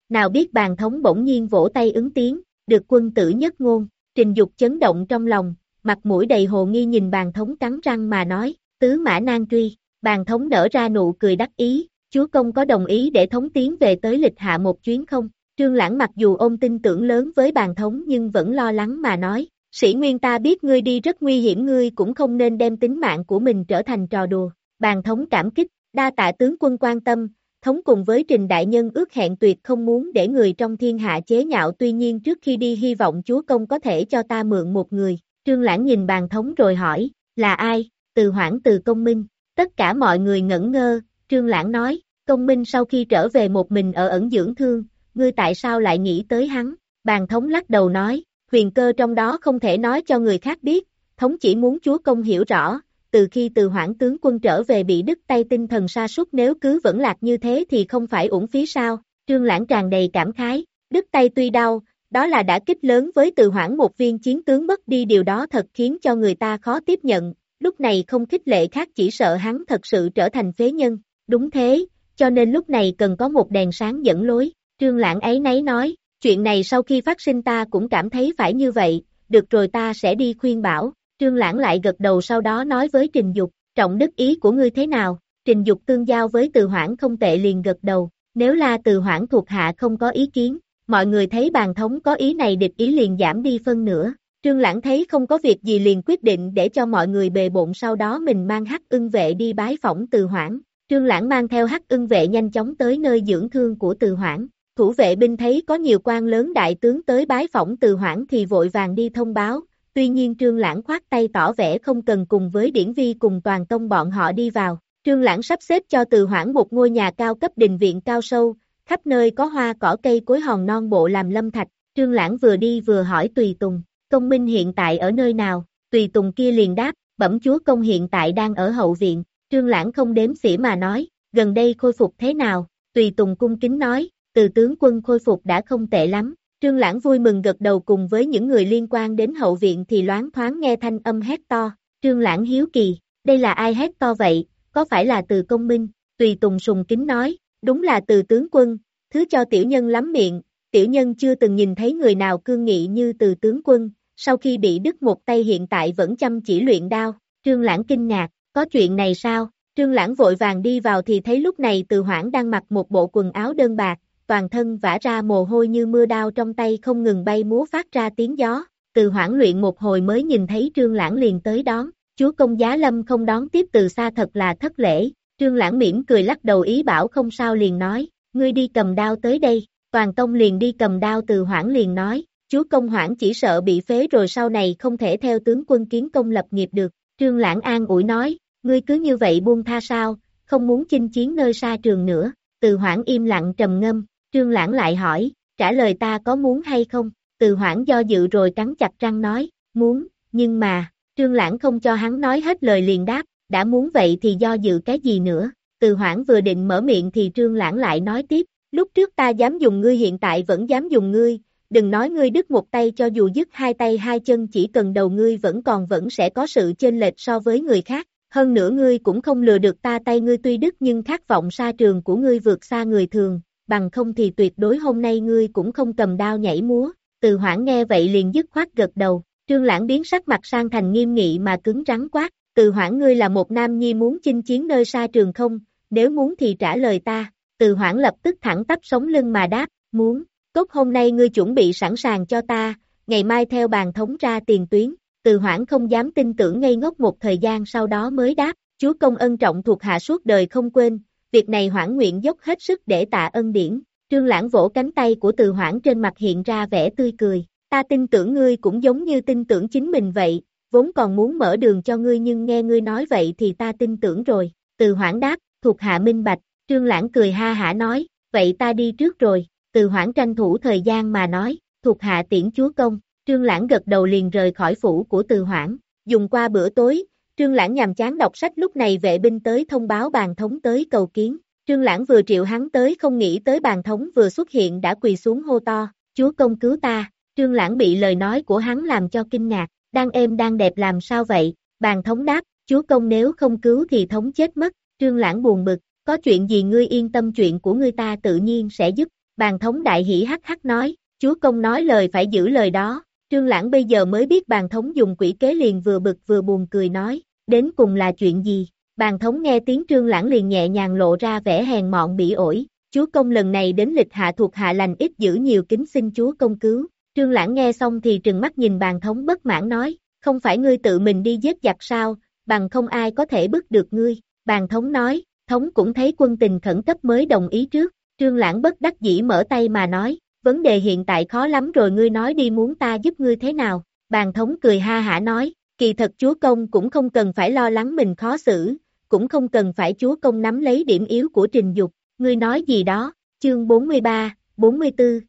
Nào biết bàn thống bỗng nhiên vỗ tay ứng tiếng, được quân tử nhất ngôn, trình dục chấn động trong lòng, mặt mũi đầy hồ nghi nhìn bàn thống cắn răng mà nói, Tứ mã nan truy, bàn thống nở ra nụ cười đắc ý, chúa công có đồng ý để thống tiến về tới lịch hạ một chuyến không? Trương Lãng mặc dù ôm tin tưởng lớn với bàn thống nhưng vẫn lo lắng mà nói, sĩ nguyên ta biết ngươi đi rất nguy hiểm ngươi cũng không nên đem tính mạng của mình trở thành trò đùa. Bàn thống cảm kích, đa tạ tướng quân quan tâm, thống cùng với trình đại nhân ước hẹn tuyệt không muốn để người trong thiên hạ chế nhạo tuy nhiên trước khi đi hy vọng chúa công có thể cho ta mượn một người. Trương Lãng nhìn bàn thống rồi hỏi, là ai, từ hoảng từ công minh, tất cả mọi người ngẩn ngơ, Trương Lãng nói, công minh sau khi trở về một mình ở ẩn dưỡng thương, ngươi tại sao lại nghĩ tới hắn, bàn thống lắc đầu nói, huyền cơ trong đó không thể nói cho người khác biết, thống chỉ muốn chúa công hiểu rõ, từ khi từ hoảng tướng quân trở về bị đứt tay tinh thần sa sút nếu cứ vẫn lạc như thế thì không phải uổng phí sao, trương lãng tràn đầy cảm khái, đứt tay tuy đau, đó là đã kích lớn với từ hoảng một viên chiến tướng mất đi điều đó thật khiến cho người ta khó tiếp nhận, lúc này không khích lệ khác chỉ sợ hắn thật sự trở thành phế nhân, đúng thế, cho nên lúc này cần có một đèn sáng dẫn lối, trương lãng ấy nấy nói, chuyện này sau khi phát sinh ta cũng cảm thấy phải như vậy, được rồi ta sẽ đi khuyên bảo, trương lãng lại gật đầu sau đó nói với Trình Dục, trọng đức ý của ngươi thế nào, Trình Dục tương giao với từ hoảng không tệ liền gật đầu, nếu là từ hoảng thuộc hạ không có ý kiến, mọi người thấy bàn thống có ý này địch ý liền giảm đi phân nửa. Trương Lãng thấy không có việc gì liền quyết định để cho mọi người bề bộn sau đó mình mang hắc ưng vệ đi bái phỏng từ hoảng. Trương Lãng mang theo hắc ưng vệ nhanh chóng tới nơi dưỡng thương của từ hoảng. Thủ vệ binh thấy có nhiều quan lớn đại tướng tới bái phỏng từ hoảng thì vội vàng đi thông báo, tuy nhiên Trương Lãng khoát tay tỏ vẻ không cần cùng với điển vi cùng toàn tông bọn họ đi vào. Trương Lãng sắp xếp cho từ hoảng một ngôi nhà cao cấp đình viện cao sâu, khắp nơi có hoa cỏ cây cối hòn non bộ làm lâm thạch, Trương Lãng vừa đi vừa hỏi Tùy Tùng, công minh hiện tại ở nơi nào, Tùy Tùng kia liền đáp, bẩm chúa công hiện tại đang ở hậu viện, Trương Lãng không đếm xỉa mà nói, gần đây khôi phục thế nào, Tùy Tùng cung kính nói, từ tướng quân khôi phục đã không tệ lắm, Trương Lãng vui mừng gật đầu cùng với những người liên quan đến hậu viện thì loáng thoáng nghe thanh âm hét to, Trương Lãng hiếu kỳ, đây là ai hét to vậy, có phải là từ công minh, Tùy Tùng sùng kính nói, đúng là từ tướng quân, thứ cho tiểu nhân lắm miệng, tiểu nhân chưa từng nhìn thấy người nào cương nghị như từ tướng quân, sau khi bị đứt một tay hiện tại vẫn chăm chỉ luyện đao, Trương Lãng kinh ngạc, có chuyện này sao? Trương Lãng vội vàng đi vào thì thấy lúc này từ hoảng đang mặc một bộ quần áo đơn bạc, toàn thân vã ra mồ hôi như mưa đao trong tay không ngừng bay múa phát ra tiếng gió, từ hoảng luyện một hồi mới nhìn thấy Trương Lãng liền tới đón, chúa công giá lâm không đón tiếp từ xa thật là thất lễ, Trương Lãng mỉm cười lắc đầu ý bảo không sao liền nói, ngươi đi cầm đao tới đây, toàn tông liền đi cầm đao từ hoảng liền nói, chúa công hoảng chỉ sợ bị phế rồi sau này không thể theo tướng quân kiến công lập nghiệp được, Trương Lãng an ủi nói, ngươi cứ như vậy buông tha sao, không muốn chinh chiến nơi xa trường nữa, từ hoảng im lặng trầm ngâm, Trương Lãng lại hỏi, trả lời ta có muốn hay không, từ hoảng do dự rồi cắn chặt răng nói, muốn, nhưng mà, Trương Lãng không cho hắn nói hết lời liền đáp, đã muốn vậy thì do dự cái gì nữa, từ hoảng vừa định mở miệng thì Trương Lãng lại nói tiếp, lúc trước ta dám dùng ngươi hiện tại vẫn dám dùng ngươi, đừng nói ngươi đứt một tay cho dù dứt hai tay hai chân chỉ cần đầu ngươi vẫn còn vẫn sẽ có sự chênh lệch so với người khác, hơn nữa ngươi cũng không lừa được ta tay ngươi tuy đứt nhưng khát vọng xa trường của ngươi vượt xa người thường, bằng không thì tuyệt đối hôm nay ngươi cũng không cầm đao nhảy múa, từ hoảng nghe vậy liền dứt khoát gật đầu, trương lãng biến sắc mặt sang thành nghiêm nghị mà cứng rắn quát, từ hoảng ngươi là một nam nhi muốn chinh chiến nơi xa trường không, nếu muốn thì trả lời ta, từ hoảng lập tức thẳng tắp sống lưng mà đáp, muốn, tốt hôm nay ngươi chuẩn bị sẵn sàng cho ta, ngày mai theo bàn thống ra tiền tuyến, từ hoảng không dám tin tưởng ngây ngốc một thời gian sau đó mới đáp, chúa công ân trọng thuộc hạ suốt đời không quên, việc này hoảng nguyện dốc hết sức để tạ ân điển, trương lãng vỗ cánh tay của từ hoảng trên mặt hiện ra vẻ tươi cười, ta tin tưởng ngươi cũng giống như tin tưởng chính mình vậy, vốn còn muốn mở đường cho ngươi nhưng nghe ngươi nói vậy thì ta tin tưởng rồi, từ hoảng đáp, thuộc hạ minh bạch, trương lãng cười ha hả nói, vậy ta đi trước rồi, từ Hoãn tranh thủ thời gian mà nói, thuộc hạ tiễn chúa công, trương lãng gật đầu liền rời khỏi phủ của từ Hoãn. dùng qua bữa tối, trương lãng nhằm chán đọc sách lúc này vệ binh tới thông báo bàn thống tới cầu kiến, trương lãng vừa triệu hắn tới không nghĩ tới bàn thống vừa xuất hiện đã quỳ xuống hô to, chúa công cứu ta, trương lãng bị lời nói của hắn làm cho kinh ngạc, đang êm đang đẹp làm sao vậy, bàn thống đáp, chúa công nếu không cứu thì thống chết mất, trương lãng buồn bực, có chuyện gì ngươi yên tâm chuyện của ngươi ta tự nhiên sẽ giúp, bàn thống đại hỷ hắc hắc nói, chúa công nói lời phải giữ lời đó, trương lãng bây giờ mới biết bàn thống dùng quỷ kế liền vừa bực vừa buồn cười nói, đến cùng là chuyện gì, bàn thống nghe tiếng trương lãng liền nhẹ nhàng lộ ra vẻ hèn mọn bỉ ổi, chúa công lần này đến lịch hạ thuộc hạ lành ít giữ nhiều kính xin chúa công cứu, trương lãng nghe xong thì trừng mắt nhìn bàn thống bất mãn nói, không phải ngươi tự mình đi giết giặc sao, bằng không ai có thể bức được ngươi, bàn thống nói, thống cũng thấy quân tình khẩn cấp mới đồng ý trước, trương lãng bất đắc dĩ mở tay mà nói, vấn đề hiện tại khó lắm rồi ngươi nói đi muốn ta giúp ngươi thế nào, Bàn thống cười ha hả nói, kỳ thật chúa công cũng không cần phải lo lắng mình khó xử, cũng không cần phải chúa công nắm lấy điểm yếu của trình dục, ngươi nói gì đó, chương 43, 44.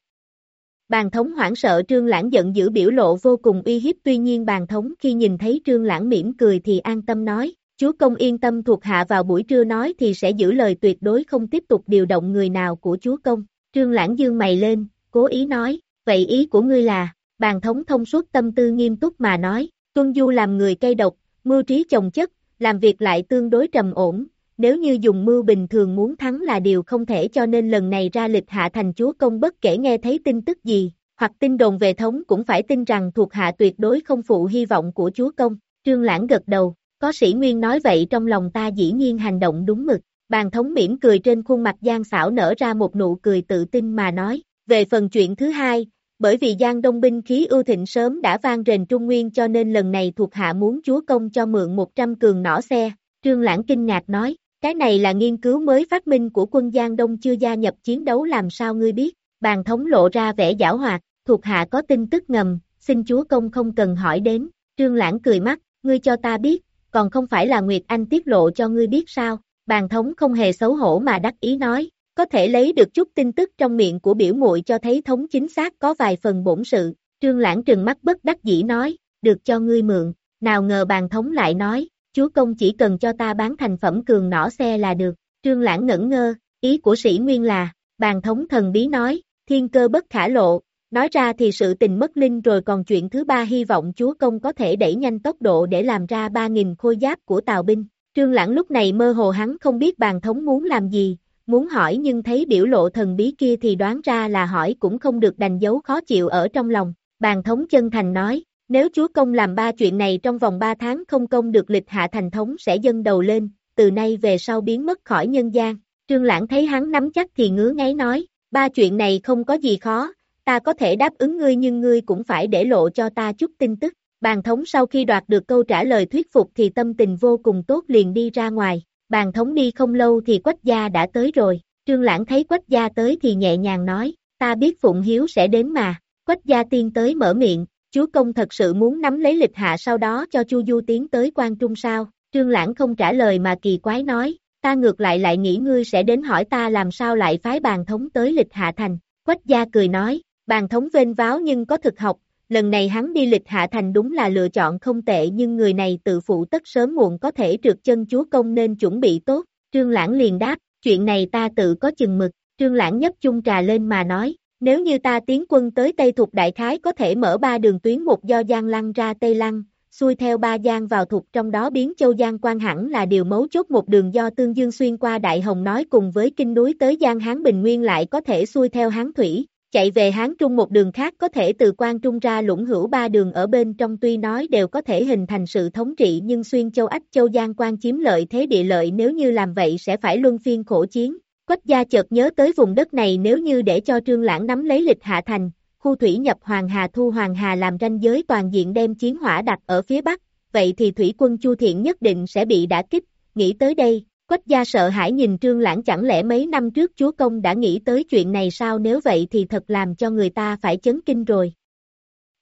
Bàn thống hoảng sợ trương lãng giận dữ biểu lộ vô cùng uy hiếp tuy nhiên bàn thống khi nhìn thấy trương lãng mỉm cười thì an tâm nói, chúa công yên tâm thuộc hạ vào buổi trưa nói thì sẽ giữ lời tuyệt đối không tiếp tục điều động người nào của chúa công, trương lãng dương mày lên, cố ý nói, vậy ý của ngươi là, bàn thống thông suốt tâm tư nghiêm túc mà nói, tuân du làm người cây độc, mưu trí chồng chất, làm việc lại tương đối trầm ổn, nếu như dùng mưu bình thường muốn thắng là điều không thể cho nên lần này ra lịch hạ thành chúa công bất kể nghe thấy tin tức gì, hoặc tin đồn về thống cũng phải tin rằng thuộc hạ tuyệt đối không phụ hy vọng của chúa công, trương lãng gật đầu, có sĩ nguyên nói vậy trong lòng ta dĩ nhiên hành động đúng mực, bàn thống mỉm cười trên khuôn mặt giang xảo nở ra một nụ cười tự tin mà nói, về phần chuyện thứ hai, bởi vì Giang Đông binh khí ưu thịnh sớm đã vang rền Trung Nguyên cho nên lần này thuộc hạ muốn chúa công cho mượn 100 cường nỏ xe, Trương Lãng kinh ngạc nói, cái này là nghiên cứu mới phát minh của quân Giang Đông chưa gia nhập chiến đấu làm sao ngươi biết, bàn thống lộ ra vẻ giảo hoạt, thuộc hạ có tin tức ngầm, xin chúa công không cần hỏi đến, Trương Lãng cười mắt, ngươi cho ta biết, còn không phải là Nguyệt Anh tiết lộ cho ngươi biết sao, bàn thống không hề xấu hổ mà đắc ý nói, có thể lấy được chút tin tức trong miệng của biểu muội cho thấy thống chính xác có vài phần bổn sự, trương lãng trừng mắt bất đắc dĩ nói, được cho ngươi mượn, nào ngờ bàn thống lại nói, chúa công chỉ cần cho ta bán thành phẩm cường nỏ xe là được, trương lãng ngẩn ngơ, ý của sĩ nguyên là, bàn thống thần bí nói, thiên cơ bất khả lộ, nói ra thì sự tình mất linh rồi còn chuyện thứ ba hy vọng chúa công có thể đẩy nhanh tốc độ để làm ra 3.000 khôi giáp của tàu binh, trương lãng lúc này mơ hồ hắn không biết bàn thống muốn làm gì, muốn hỏi nhưng thấy biểu lộ thần bí kia thì đoán ra là hỏi cũng không được đành dấu khó chịu ở trong lòng, bàn thống chân thành nói, nếu chúa công làm ba chuyện này trong vòng ba tháng không công được lịch hạ thành thống sẽ dâng đầu lên, từ nay về sau biến mất khỏi nhân gian, trương lãng thấy hắn nắm chắc thì ngứa ngáy nói, ba chuyện này không có gì khó, ta có thể đáp ứng ngươi nhưng ngươi cũng phải để lộ cho ta chút tin tức, bàn thống sau khi đoạt được câu trả lời thuyết phục thì tâm tình vô cùng tốt liền đi ra ngoài, bàn thống đi không lâu thì quách gia đã tới rồi, trương lãng thấy quách gia tới thì nhẹ nhàng nói, ta biết Phụng Hiếu sẽ đến mà, quách gia tiên tới mở miệng, chúa công thật sự muốn nắm lấy lịch hạ sau đó cho Chu Du tiến tới quan trung sao, trương lãng không trả lời mà kỳ quái nói, ta ngược lại lại nghĩ ngươi sẽ đến hỏi ta làm sao lại phái bàn thống tới lịch hạ thành, quách gia cười nói, bàn thống vênh váo nhưng có thực học, lần này hắn đi lịch hạ thành đúng là lựa chọn không tệ nhưng người này tự phụ tất sớm muộn có thể trượt chân chúa công nên chuẩn bị tốt, trương lãng liền đáp, chuyện này ta tự có chừng mực, trương lãng nhấp chung trà lên mà nói, nếu như ta tiến quân tới Tây Thục Đại Khái có thể mở ba đường tuyến một do Giang Lăng ra Tây Lăng, xuôi theo ba Giang vào Thục trong đó biến Châu Giang quan hẳn là điều mấu chốt một đường do Tương Dương xuyên qua Đại Hồng nói cùng với kinh núi tới Giang Hán Bình Nguyên lại có thể xuôi theo Hán Thủy, chạy về Hán Trung một đường khác có thể từ quan Trung ra lũng hữu ba đường ở bên trong tuy nói đều có thể hình thành sự thống trị nhưng xuyên châu Ách châu Giang quan chiếm lợi thế địa lợi nếu như làm vậy sẽ phải luân phiên khổ chiến. Quách gia chợt nhớ tới vùng đất này nếu như để cho Trương Lãng nắm lấy lịch hạ thành, khu thủy nhập Hoàng Hà thu Hoàng Hà làm ranh giới toàn diện đem chiến hỏa đặt ở phía Bắc, vậy thì thủy quân Chu Thiện nhất định sẽ bị đả kích, nghĩ tới đây, Quách gia sợ hãi nhìn trương lãng chẳng lẽ mấy năm trước chúa công đã nghĩ tới chuyện này sao nếu vậy thì thật làm cho người ta phải chấn kinh rồi.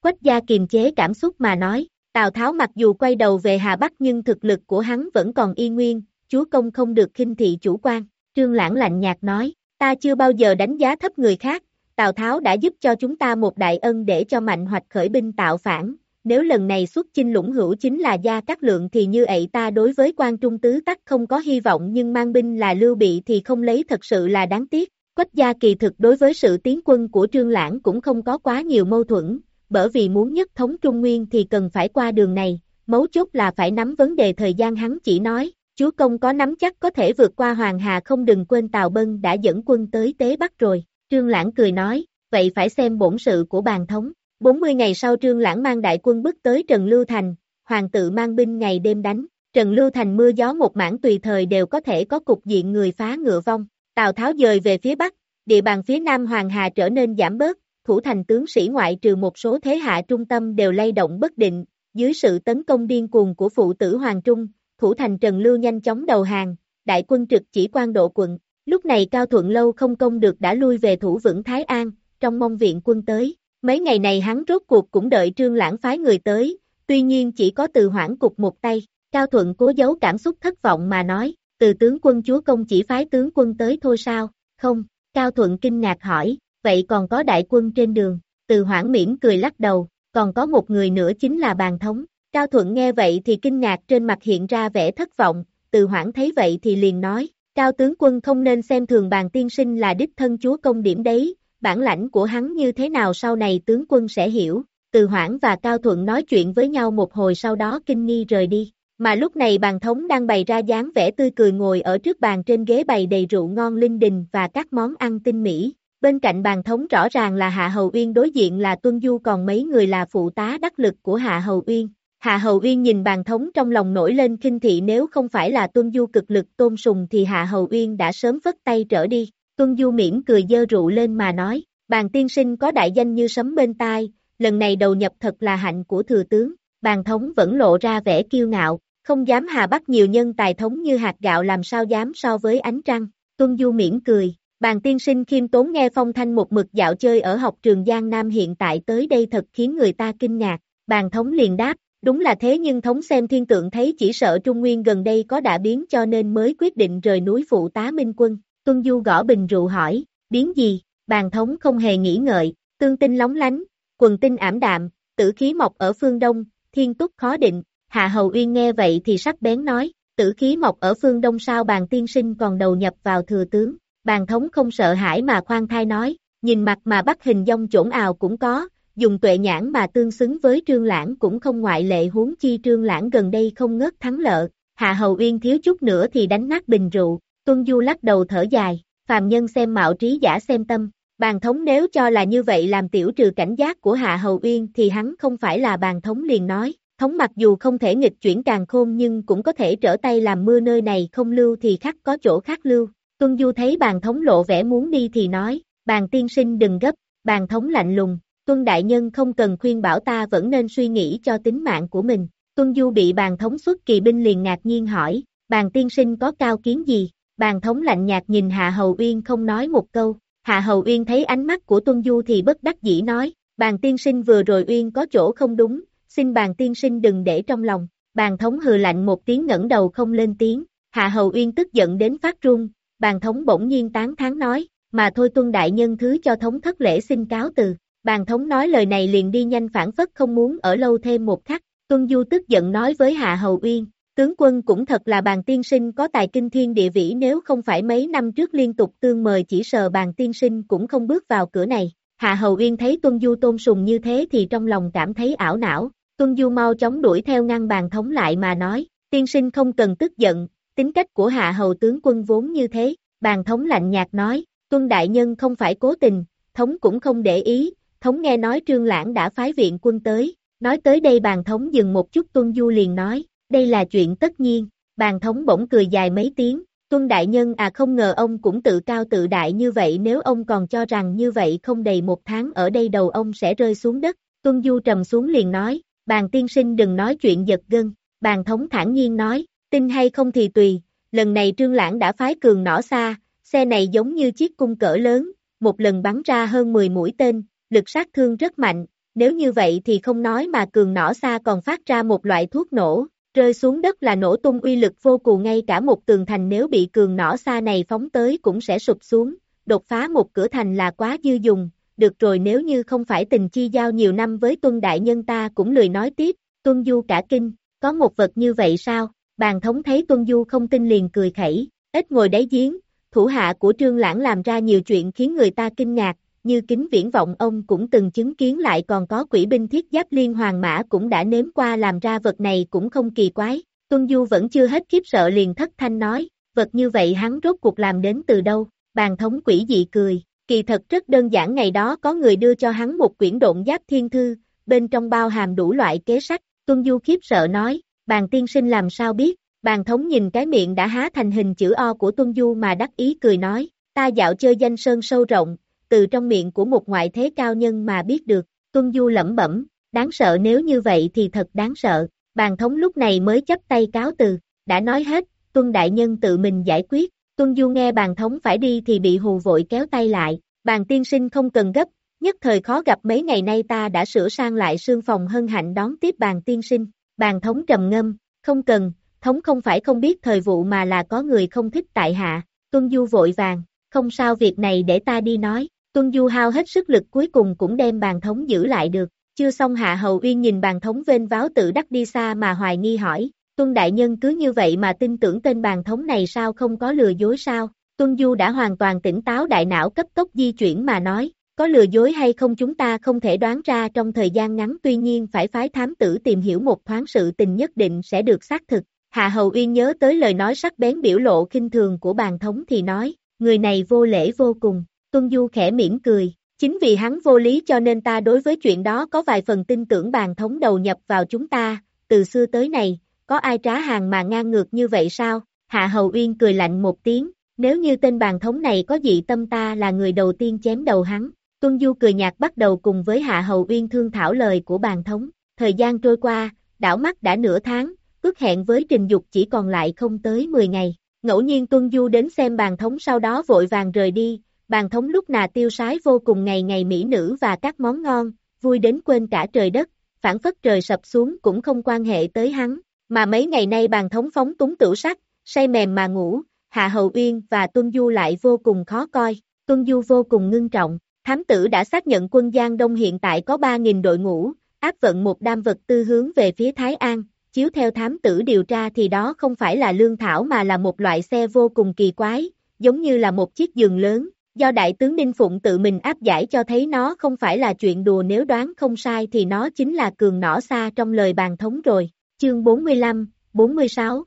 Quách gia kiềm chế cảm xúc mà nói, Tào Tháo mặc dù quay đầu về Hà Bắc nhưng thực lực của hắn vẫn còn y nguyên, chúa công không được khinh thị chủ quan. Trương Lãng lạnh nhạt nói, ta chưa bao giờ đánh giá thấp người khác, Tào Tháo đã giúp cho chúng ta một đại ân để cho mạnh hoạch khởi binh tạo phản, nếu lần này xuất chinh lũng hữu chính là gia cát lượng thì như vậy ta đối với quan trung tứ tắc không có hy vọng nhưng mang binh là lưu bị thì không lấy thật sự là đáng tiếc. Quách gia kỳ thực đối với sự tiến quân của Trương Lãng cũng không có quá nhiều mâu thuẫn, bởi vì muốn nhất thống Trung Nguyên thì cần phải qua đường này, mấu chốt là phải nắm vấn đề thời gian hắn chỉ nói, chúa công có nắm chắc có thể vượt qua Hoàng Hà không đừng quên Tào Bân đã dẫn quân tới Tế Bắc rồi, Trương Lãng cười nói, vậy phải xem bổn sự của bàn thống. 40 ngày sau Trương Lãng mang đại quân bước tới Trần Lưu Thành, hoàng tự mang binh ngày đêm đánh, Trần Lưu Thành mưa gió một mảng tùy thời đều có thể có cục diện người phá ngựa vong, Tào Tháo dời về phía Bắc, địa bàn phía Nam Hoàng Hà trở nên giảm bớt, thủ thành tướng sĩ ngoại trừ một số thế hạ trung tâm đều lay động bất định, dưới sự tấn công điên cuồng của phụ tử Hoàng Trung, thủ thành Trần Lưu nhanh chóng đầu hàng, đại quân trực chỉ quan độ quận, lúc này Cao Thuận Lâu không công được đã lui về thủ vững Thái An, trong mong viện quân tới, Mấy ngày này hắn rốt cuộc cũng đợi trương lãng phái người tới, tuy nhiên chỉ có từ hoãn cục một tay, Cao Thuận cố giấu cảm xúc thất vọng mà nói, từ tướng quân chúa công chỉ phái tướng quân tới thôi sao, không, Cao Thuận kinh ngạc hỏi, vậy còn có đại quân trên đường, từ hoãn mỉm cười lắc đầu, còn có một người nữa chính là bàn thống, Cao Thuận nghe vậy thì kinh ngạc trên mặt hiện ra vẻ thất vọng, từ hoãn thấy vậy thì liền nói, Cao tướng quân không nên xem thường bàn tiên sinh là đích thân chúa công điểm đấy, bản lãnh của hắn như thế nào sau này tướng quân sẽ hiểu, từ hoảng và Cao Thuận nói chuyện với nhau một hồi sau đó kinh nghi rời đi. Mà lúc này bàn thống đang bày ra dáng vẻ tươi cười ngồi ở trước bàn trên ghế bày đầy rượu ngon linh đình và các món ăn tinh mỹ. Bên cạnh bàn thống rõ ràng là Hạ Hầu Uyên đối diện là Tuân Du còn mấy người là phụ tá đắc lực của Hạ Hầu Uyên. Hạ Hầu Uyên nhìn bàn thống trong lòng nổi lên kinh thị nếu không phải là Tuân Du cực lực tôn sùng thì Hạ Hầu Uyên đã sớm vất tay trở đi. Tuân Du mỉm cười dơ rượu lên mà nói, bàn tiên sinh có đại danh như sấm bên tai, lần này đầu nhập thật là hạnh của thừa tướng, bàn thống vẫn lộ ra vẻ kiêu ngạo, không dám hà bắt nhiều nhân tài thống như hạt gạo làm sao dám so với ánh trăng, Tuân Du miễn cười, bàn tiên sinh khiêm tốn nghe phong thanh một mực dạo chơi ở học trường Giang Nam hiện tại tới đây thật khiến người ta kinh ngạc, bàn thống liền đáp, đúng là thế nhưng thống xem thiên tượng thấy chỉ sợ Trung Nguyên gần đây có đã biến cho nên mới quyết định rời núi phụ tá minh quân, Tuân Du gõ bình rượu hỏi, biến gì, bàn thống không hề nghĩ ngợi, tương tinh lóng lánh, quần tinh ảm đạm, tử khí mọc ở phương đông, thiên túc khó định, Hạ Hầu Uyên nghe vậy thì sắc bén nói, tử khí mọc ở phương đông sao bàn tiên sinh còn đầu nhập vào thừa tướng, bàn thống không sợ hãi mà khoan thai nói, nhìn mặt mà bắt hình dong chỗn ào cũng có, dùng tuệ nhãn mà tương xứng với trương lãng cũng không ngoại lệ huống chi trương lãng gần đây không ngớt thắng lợ, Hạ Hầu Uyên thiếu chút nữa thì đánh nát bình rượu, Tuân Du lắc đầu thở dài, phàm nhân xem mạo trí giả xem tâm, bàn thống nếu cho là như vậy làm tiểu trừ cảnh giác của Hạ Hầu Uyên thì hắn không phải là bàn thống liền nói, thống mặc dù không thể nghịch chuyển càng khôn nhưng cũng có thể trở tay làm mưa nơi này không lưu thì khắc có chỗ khác lưu. Tuân Du thấy bàn thống lộ vẻ muốn đi thì nói, bàn tiên sinh đừng gấp, bàn thống lạnh lùng, Tuân Đại Nhân không cần khuyên bảo ta vẫn nên suy nghĩ cho tính mạng của mình. Tuân Du bị bàn thống xuất kỳ binh liền ngạc nhiên hỏi, bàn tiên sinh có cao kiến gì? Bàn thống lạnh nhạt nhìn Hạ Hầu Uyên không nói một câu. Hạ Hầu Uyên thấy ánh mắt của Tuân Du thì bất đắc dĩ nói, bàn tiên sinh vừa rồi Uyên có chỗ không đúng, xin bàn tiên sinh đừng để trong lòng. Bàn thống hừ lạnh một tiếng ngẩng đầu không lên tiếng, Hạ Hầu Uyên tức giận đến phát run, bàn thống bỗng nhiên tán thán nói, mà thôi tuân đại nhân thứ cho thống thất lễ xin cáo từ. Bàn thống nói lời này liền đi nhanh phản phất không muốn ở lâu thêm một khắc, tuân du tức giận nói với Hạ Hầu Uyên, tướng quân cũng thật là bàn tiên sinh có tài kinh thiên địa vĩ nếu không phải mấy năm trước liên tục tương mời chỉ sờ bàn tiên sinh cũng không bước vào cửa này. Hạ Hầu Uyên thấy Tuân Du tôn sùng như thế thì trong lòng cảm thấy ảo não, Tuân Du mau chóng đuổi theo ngăn bàn thống lại mà nói, tiên sinh không cần tức giận, tính cách của hạ hầu tướng quân vốn như thế, bàn thống lạnh nhạt nói, Tuân Đại Nhân không phải cố tình, thống cũng không để ý, thống nghe nói trương lãng đã phái viện quân tới, nói tới đây bàn thống dừng một chút Tuân Du liền nói, đây là chuyện tất nhiên, bàn thống bỗng cười dài mấy tiếng, Tuân Đại Nhân à không ngờ ông cũng tự cao tự đại như vậy nếu ông còn cho rằng như vậy không đầy một tháng ở đây đầu ông sẽ rơi xuống đất, Tuân Du trầm xuống liền nói, bàn tiên sinh đừng nói chuyện giật gân, bàn thống thản nhiên nói, tin hay không thì tùy, lần này trương lãng đã phái cường nỏ xa, xe này giống như chiếc cung cỡ lớn, một lần bắn ra hơn 10 mũi tên, lực sát thương rất mạnh, nếu như vậy thì không nói mà cường nỏ xa còn phát ra một loại thuốc nổ, rơi xuống đất là nổ tung uy lực vô cùng ngay cả một tường thành nếu bị cường nỏ xa này phóng tới cũng sẽ sụp xuống, đột phá một cửa thành là quá dư dùng, được rồi nếu như không phải tình chi giao nhiều năm với tuân đại nhân ta cũng lười nói tiếp, tuân du cả kinh, có một vật như vậy sao, bàn thống thấy tuân du không tin liền cười khẩy, ít ngồi đáy giếng, thủ hạ của trương lãng làm ra nhiều chuyện khiến người ta kinh ngạc, như kính viễn vọng ông cũng từng chứng kiến lại còn có quỷ binh thiết giáp liên hoàng mã cũng đã nếm qua làm ra vật này cũng không kỳ quái, tuân du vẫn chưa hết khiếp sợ liền thất thanh nói, vật như vậy hắn rốt cuộc làm đến từ đâu, bàn thống quỷ dị cười, Kỳ thật rất đơn giản ngày đó có người đưa cho hắn một quyển độn giáp thiên thư, bên trong bao hàm đủ loại kế sách, Tuân Du khiếp sợ nói, bàn tiên sinh làm sao biết, bàn thống nhìn cái miệng đã há thành hình chữ O của Tuân Du mà đắc ý cười nói, ta dạo chơi danh sơn sâu rộng, từ trong miệng của một ngoại thế cao nhân mà biết được, Tuân Du lẩm bẩm, đáng sợ nếu như vậy thì thật đáng sợ, bàn thống lúc này mới chấp tay cáo từ, đã nói hết, Tuân Đại Nhân tự mình giải quyết, Tuân Du nghe bàn thống phải đi thì bị hù vội kéo tay lại, bàn tiên sinh không cần gấp, nhất thời khó gặp mấy ngày nay ta đã sửa sang lại sương phòng hân hạnh đón tiếp bàn tiên sinh, bàn thống trầm ngâm, không cần, thống không phải không biết thời vụ mà là có người không thích tại hạ, tuân du vội vàng, không sao việc này để ta đi nói, tuân du hao hết sức lực cuối cùng cũng đem bàn thống giữ lại được, chưa xong hạ hầu uyên nhìn bàn thống vên váo tự đắc đi xa mà hoài nghi hỏi, tuân đại nhân cứ như vậy mà tin tưởng tên bàn thống này sao không có lừa dối sao, tuân du đã hoàn toàn tỉnh táo đại não cấp tốc di chuyển mà nói, có lừa dối hay không chúng ta không thể đoán ra trong thời gian ngắn tuy nhiên phải phái thám tử tìm hiểu một thoáng sự tình nhất định sẽ được xác thực. Hạ Hầu Uyên nhớ tới lời nói sắc bén biểu lộ kinh thường của bàn thống thì nói, người này vô lễ vô cùng, Tuân Du khẽ mỉm cười, chính vì hắn vô lý cho nên ta đối với chuyện đó có vài phần tin tưởng bàn thống đầu nhập vào chúng ta, từ xưa tới này, có ai trá hàng mà ngang ngược như vậy sao? Hạ Hầu Uyên cười lạnh một tiếng, nếu như tên bàn thống này có dị tâm ta là người đầu tiên chém đầu hắn, Tuân Du cười nhạt bắt đầu cùng với Hạ Hầu Uyên thương thảo lời của bàn thống. Thời gian trôi qua, đảo mắt đã nửa tháng, ước hẹn với Trình Dục chỉ còn lại không tới 10 ngày. Ngẫu nhiên Tuân Du đến xem bàn thống sau đó vội vàng rời đi, bàn thống lúc nào tiêu sái vô cùng ngày ngày mỹ nữ và các món ngon, vui đến quên cả trời đất, phản phất trời sập xuống cũng không quan hệ tới hắn, mà mấy ngày nay bàn thống phóng túng tửu sắc, say mềm mà ngủ, Hạ Hầu Uyên và Tuân Du lại vô cùng khó coi, Tuân Du vô cùng ngưng trọng, Thám tử đã xác nhận quân Giang Đông hiện tại có 3.000 đội ngũ, áp vận một đam vật tư hướng về phía Thái An, chiếu theo thám tử điều tra thì đó không phải là lương thảo mà là một loại xe vô cùng kỳ quái, giống như là một chiếc giường lớn, do Đại tướng Ninh Phụng tự mình áp giải cho thấy nó không phải là chuyện đùa nếu đoán không sai thì nó chính là cường nỏ xa trong lời bàn thống rồi. Chương 45, 46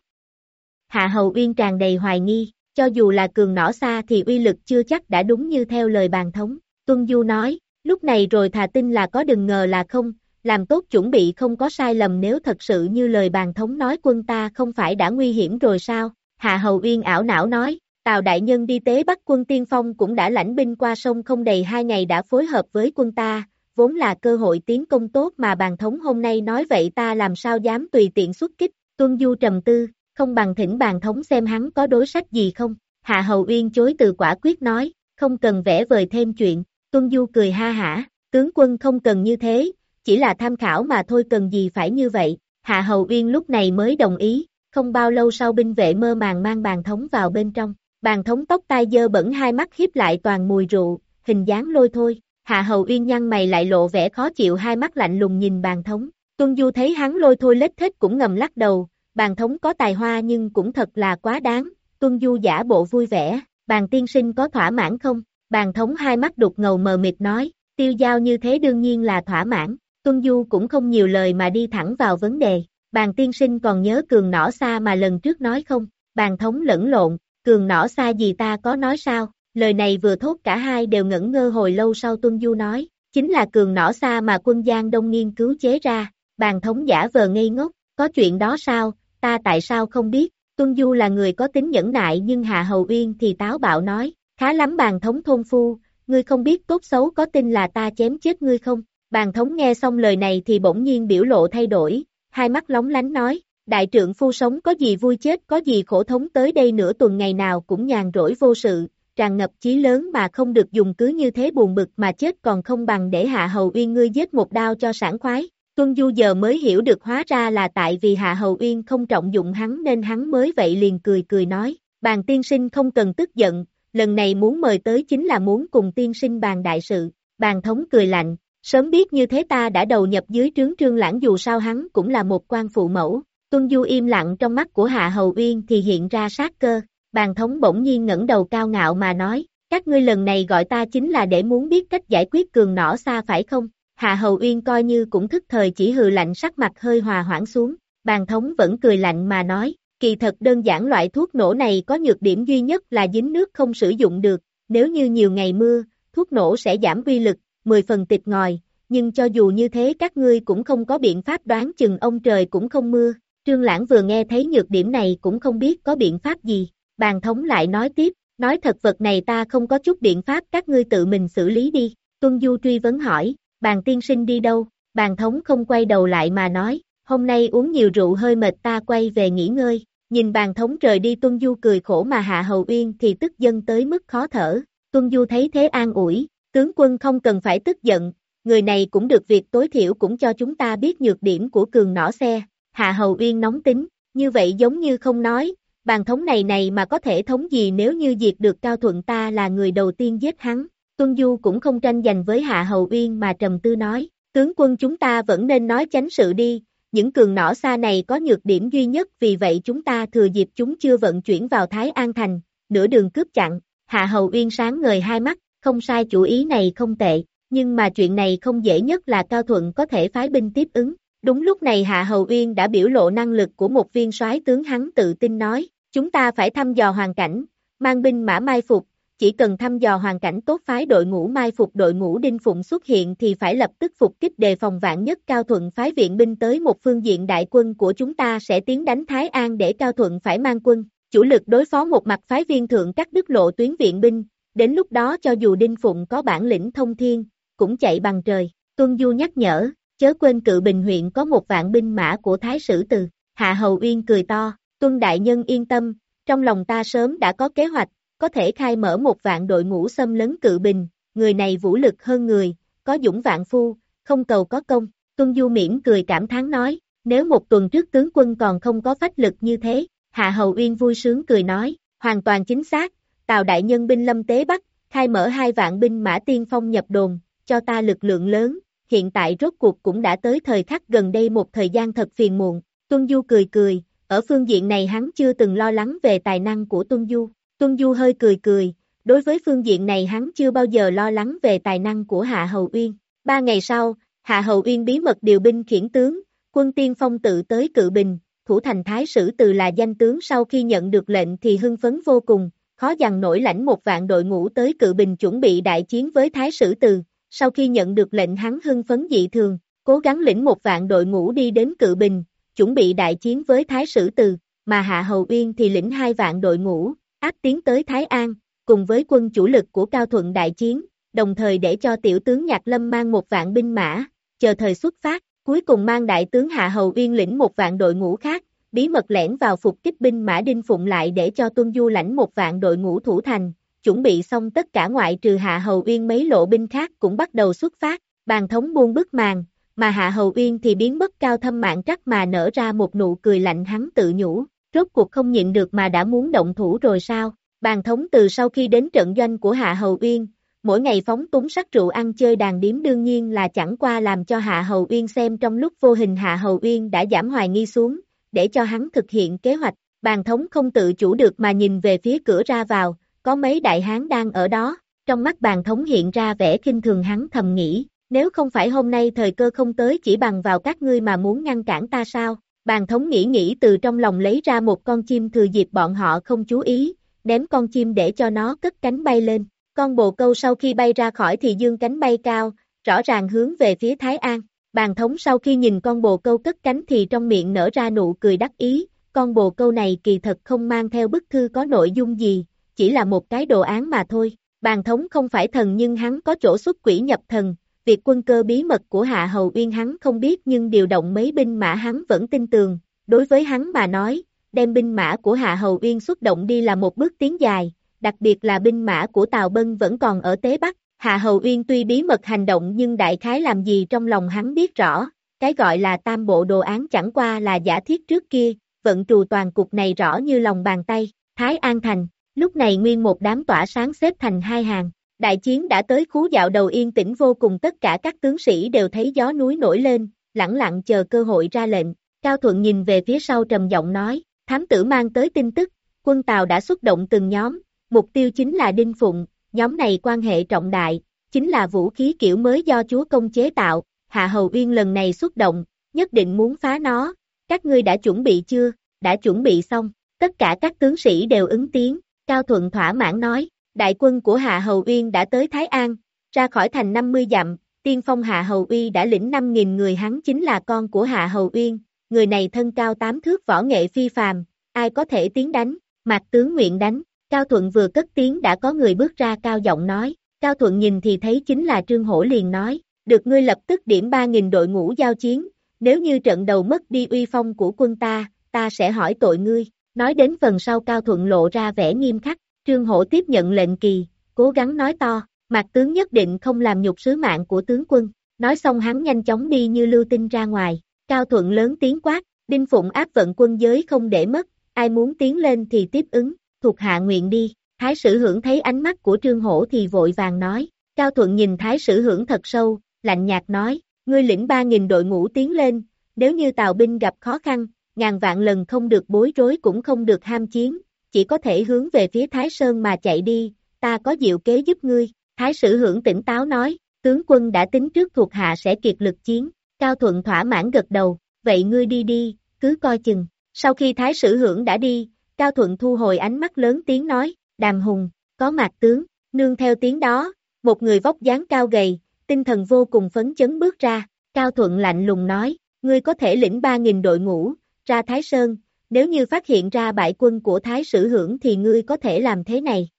Hạ Hầu Uyên tràn đầy hoài nghi, cho dù là cường nỏ xa thì uy lực chưa chắc đã đúng như theo lời bàn thống. Tuân Du nói, lúc này rồi thà tin là có đừng ngờ là không, làm tốt chuẩn bị không có sai lầm nếu thật sự như lời bàn thống nói quân ta không phải đã nguy hiểm rồi sao, Hạ Hầu Uyên ảo não nói, Tào Đại Nhân đi tế bắt quân tiên phong cũng đã lãnh binh qua sông không đầy hai ngày đã phối hợp với quân ta, vốn là cơ hội tiến công tốt mà bàn thống hôm nay nói vậy ta làm sao dám tùy tiện xuất kích, Tuân Du trầm tư, không bằng thỉnh bàn thống xem hắn có đối sách gì không, Hạ Hầu Uyên chối từ quả quyết nói, không cần vẽ vời thêm chuyện, Tuân Du cười ha hả, tướng quân không cần như thế, chỉ là tham khảo mà thôi cần gì phải như vậy, Hạ Hầu Uyên lúc này mới đồng ý, không bao lâu sau binh vệ mơ màng mang bàn thống vào bên trong, bàn thống tóc tai dơ bẩn hai mắt hiếp lại toàn mùi rượu, hình dáng lôi thôi, Hạ Hầu Uyên nhăn mày lại lộ vẻ khó chịu hai mắt lạnh lùng nhìn bàn thống, Tuân Du thấy hắn lôi thôi lết thích cũng ngầm lắc đầu, bàn thống có tài hoa nhưng cũng thật là quá đáng, Tuân Du giả bộ vui vẻ, bàn tiên sinh có thỏa mãn không, Bàn thống hai mắt đục ngầu mờ mịt nói, tiêu giao như thế đương nhiên là thỏa mãn, Tuân Du cũng không nhiều lời mà đi thẳng vào vấn đề, bàn tiên sinh còn nhớ cường nỏ xa mà lần trước nói không, bàn thống lẫn lộn, cường nỏ xa gì ta có nói sao, lời này vừa thốt cả hai đều ngẩn ngơ hồi lâu sau Tuân Du nói, chính là cường nỏ xa mà quân Giang Đông nghiên cứu chế ra, bàn thống giả vờ ngây ngốc, có chuyện đó sao, ta tại sao không biết, Tuân Du là người có tính nhẫn nại nhưng Hạ Hầu Uyên thì táo bạo nói, Khá lắm bàn thống thôn phu, ngươi không biết tốt xấu có tin là ta chém chết ngươi không? Bàn thống nghe xong lời này thì bỗng nhiên biểu lộ thay đổi, hai mắt lóng lánh nói, đại trượng phu sống có gì vui chết có gì khổ thống tới đây nửa tuần ngày nào cũng nhàn rỗi vô sự, tràn ngập chí lớn mà không được dùng cứ như thế buồn bực mà chết còn không bằng để hạ hầu uyên ngươi giết một đao cho sảng khoái. Tuân Du giờ mới hiểu được hóa ra là tại vì Hạ Hầu Uyên không trọng dụng hắn nên hắn mới vậy liền cười cười nói, bàn tiên sinh không cần tức giận, lần này muốn mời tới chính là muốn cùng tiên sinh bàn đại sự, bàn thống cười lạnh, sớm biết như thế ta đã đầu nhập dưới trướng trương lãng dù sao hắn cũng là một quan phụ mẫu, tuân du im lặng trong mắt của Hạ Hầu Uyên thì hiện ra sát cơ, bàn thống bỗng nhiên ngẩng đầu cao ngạo mà nói, các ngươi lần này gọi ta chính là để muốn biết cách giải quyết cường nỏ xa phải không? Hạ Hầu Uyên coi như cũng thức thời chỉ hừ lạnh sắc mặt hơi hòa hoãn xuống, bàn thống vẫn cười lạnh mà nói, Kỳ thật đơn giản loại thuốc nổ này có nhược điểm duy nhất là dính nước không sử dụng được, nếu như nhiều ngày mưa, thuốc nổ sẽ giảm uy lực, 10 phần tịt ngòi, nhưng cho dù như thế các ngươi cũng không có biện pháp đoán chừng ông trời cũng không mưa. Trương Lãng vừa nghe thấy nhược điểm này cũng không biết có biện pháp gì, bàn thống lại nói tiếp, nói thật vật này ta không có chút biện pháp các ngươi tự mình xử lý đi, Tuân Du truy vấn hỏi, bàn tiên sinh đi đâu, bàn thống không quay đầu lại mà nói, hôm nay uống nhiều rượu hơi mệt ta quay về nghỉ ngơi, nhìn bàn thống trời đi Tuân Du cười khổ mà Hạ Hầu Uyên thì tức dân tới mức khó thở, Tuân Du thấy thế an ủi, tướng quân không cần phải tức giận, người này cũng được việc tối thiểu cũng cho chúng ta biết nhược điểm của cường nỏ xe, Hạ Hầu Uyên nóng tính, như vậy giống như không nói, bàn thống này này mà có thể thống gì nếu như diệt được Cao Thuận ta là người đầu tiên giết hắn, Tuân Du cũng không tranh giành với Hạ Hầu Uyên mà trầm tư nói, tướng quân chúng ta vẫn nên nói chánh sự đi, những cường nỏ xa này có nhược điểm duy nhất vì vậy chúng ta thừa dịp chúng chưa vận chuyển vào Thái An Thành, nửa đường cướp chặn, Hạ Hầu Uyên sáng ngời hai mắt, không sai chủ ý này không tệ, nhưng mà chuyện này không dễ nhất là Cao Thuận có thể phái binh tiếp ứng. Đúng lúc này Hạ Hầu Uyên đã biểu lộ năng lực của một viên soái tướng hắn tự tin nói, chúng ta phải thăm dò hoàn cảnh, mang binh mã mai phục, chỉ cần thăm dò hoàn cảnh tốt phái đội ngũ mai phục đội ngũ Đinh Phụng xuất hiện thì phải lập tức phục kích đề phòng vạn nhất Cao Thuận phái viện binh tới một phương diện đại quân của chúng ta sẽ tiến đánh Thái An để Cao Thuận phải mang quân, chủ lực đối phó một mặt phái viên thượng cắt đứt lộ tuyến viện binh, đến lúc đó cho dù Đinh Phụng có bản lĩnh thông thiên, cũng chạy bằng trời, Tuân Du nhắc nhở, chớ quên cự bình huyện có một vạn binh mã của Thái Sử Từ, Hạ Hầu Uyên cười to, Tuân Đại Nhân yên tâm, trong lòng ta sớm đã có kế hoạch, có thể khai mở một vạn đội ngũ xâm lấn cự bình, người này vũ lực hơn người, có dũng vạn phu, không cầu có công, Tuân Du miễn cười cảm thán nói, nếu một tuần trước tướng quân còn không có phách lực như thế, Hạ Hầu Uyên vui sướng cười nói, hoàn toàn chính xác, Tào Đại Nhân binh lâm tế Bắc, khai mở hai vạn binh mã tiên phong nhập đồn, cho ta lực lượng lớn, hiện tại rốt cuộc cũng đã tới thời khắc gần đây một thời gian thật phiền muộn, Tuân Du cười cười, ở phương diện này hắn chưa từng lo lắng về tài năng của Tuân Du, Tuân Du hơi cười cười, đối với phương diện này hắn chưa bao giờ lo lắng về tài năng của Hạ Hầu Uyên. Ba ngày sau, Hạ Hầu Uyên bí mật điều binh khiển tướng, quân tiên phong tự tới cự bình, thủ thành thái sử từ là danh tướng sau khi nhận được lệnh thì hưng phấn vô cùng, khó dằn nổi lãnh một vạn đội ngũ tới cự bình chuẩn bị đại chiến với thái sử từ, sau khi nhận được lệnh hắn hưng phấn dị thường, cố gắng lĩnh một vạn đội ngũ đi đến cự bình, chuẩn bị đại chiến với thái sử từ, mà Hạ Hầu Uyên thì lĩnh hai vạn đội ngũ, áp tiến tới Thái An, cùng với quân chủ lực của Cao Thuận đại chiến, đồng thời để cho tiểu tướng Nhạc Lâm mang một vạn binh mã, chờ thời xuất phát, cuối cùng mang đại tướng Hạ Hầu Uyên lĩnh một vạn đội ngũ khác, bí mật lẻn vào phục kích binh mã Đinh Phụng lại để cho Tuân Du lãnh một vạn đội ngũ thủ thành, chuẩn bị xong tất cả ngoại trừ Hạ Hầu Uyên mấy lộ binh khác cũng bắt đầu xuất phát, bàn thống buông bức màn, mà Hạ Hầu Uyên thì biến mất cao thâm mạng trắc mà nở ra một nụ cười lạnh hắn tự nhủ, rốt cuộc không nhịn được mà đã muốn động thủ rồi sao, bàn thống từ sau khi đến trận doanh của Hạ Hầu Uyên, mỗi ngày phóng túng sắc rượu ăn chơi đàn điếm đương nhiên là chẳng qua làm cho Hạ Hầu Uyên xem trong lúc vô hình Hạ Hầu Uyên đã giảm hoài nghi xuống, để cho hắn thực hiện kế hoạch, bàn thống không tự chủ được mà nhìn về phía cửa ra vào, có mấy đại hán đang ở đó, trong mắt bàn thống hiện ra vẻ kinh thường hắn thầm nghĩ, nếu không phải hôm nay thời cơ không tới chỉ bằng vào các ngươi mà muốn ngăn cản ta sao, bàn thống nghĩ nghĩ từ trong lòng lấy ra một con chim thừa dịp bọn họ không chú ý, ném con chim để cho nó cất cánh bay lên, con bồ câu sau khi bay ra khỏi thì dương cánh bay cao, rõ ràng hướng về phía Thái An, bàn thống sau khi nhìn con bồ câu cất cánh thì trong miệng nở ra nụ cười đắc ý, con bồ câu này kỳ thật không mang theo bức thư có nội dung gì, chỉ là một cái đồ án mà thôi. Bàn thống không phải thần nhưng hắn có chỗ xuất quỷ nhập thần, việc quân cơ bí mật của Hạ Hầu Uyên hắn không biết nhưng điều động mấy binh mã hắn vẫn tin tường. Đối với hắn mà nói, đem binh mã của Hạ Hầu Uyên xuất động đi là một bước tiến dài, đặc biệt là binh mã của Tào Bân vẫn còn ở Tế Bắc. Hạ Hầu Uyên tuy bí mật hành động nhưng đại khái làm gì trong lòng hắn biết rõ, cái gọi là tam bộ đồ án chẳng qua là giả thiết trước kia, vận trù toàn cục này rõ như lòng bàn tay, Thái An Thành, Lúc này nguyên một đám tỏa sáng xếp thành hai hàng. Đại chiến đã tới khú dạo đầu yên tĩnh vô cùng tất cả các tướng sĩ đều thấy gió núi nổi lên, lặng lặng chờ cơ hội ra lệnh. Cao Thuận nhìn về phía sau trầm giọng nói, thám tử mang tới tin tức, quân Tàu đã xuất động từng nhóm, mục tiêu chính là Đinh Phụng, nhóm này quan hệ trọng đại, chính là vũ khí kiểu mới do chúa công chế tạo, Hạ Hầu Uyên lần này xuất động, nhất định muốn phá nó, các ngươi đã chuẩn bị chưa, đã chuẩn bị xong, tất cả các tướng sĩ đều ứng tiếng, Cao Thuận thỏa mãn nói, đại quân của Hạ Hầu Uyên đã tới Thái An, ra khỏi thành 50 dặm, tiên phong Hạ Hầu Uy đã lĩnh 5.000 người hắn chính là con của Hạ Hầu Uyên, người này thân cao tám thước võ nghệ phi phàm, ai có thể tiến đánh, mặt tướng nguyện đánh, Cao Thuận vừa cất tiếng đã có người bước ra cao giọng nói, Cao Thuận nhìn thì thấy chính là Trương Hổ liền nói, được ngươi lập tức điểm 3.000 đội ngũ giao chiến, nếu như trận đầu mất đi uy phong của quân ta, ta sẽ hỏi tội ngươi, Nói đến phần sau Cao Thuận lộ ra vẻ nghiêm khắc, Trương Hổ tiếp nhận lệnh kỳ, cố gắng nói to, mặt tướng nhất định không làm nhục sứ mạng của tướng quân. Nói xong hắn nhanh chóng đi như lưu tinh ra ngoài. Cao Thuận lớn tiếng quát, Đinh Phụng áp vận quân giới không để mất, ai muốn tiến lên thì tiếp ứng, thuộc hạ nguyện đi. Thái sử hưởng thấy ánh mắt của Trương Hổ thì vội vàng nói. Cao Thuận nhìn Thái sử hưởng thật sâu, lạnh nhạt nói, ngươi lĩnh 3.000 đội ngũ tiến lên, nếu như tàu binh gặp khó khăn, ngàn vạn lần không được bối rối cũng không được ham chiến, chỉ có thể hướng về phía Thái Sơn mà chạy đi, ta có diệu kế giúp ngươi. Thái sử hưởng tỉnh táo nói, tướng quân đã tính trước thuộc hạ sẽ kiệt lực chiến, Cao Thuận thỏa mãn gật đầu, vậy ngươi đi đi, cứ coi chừng. Sau khi Thái sử hưởng đã đi, Cao Thuận thu hồi ánh mắt lớn tiếng nói, đàm hùng, có mặt tướng, nương theo tiếng đó, một người vóc dáng cao gầy, tinh thần vô cùng phấn chấn bước ra, Cao Thuận lạnh lùng nói, ngươi có thể lĩnh 3.000 đội ngũ, ra Thái Sơn, nếu như phát hiện ra bại quân của Thái sử hưởng thì ngươi có thể làm thế này.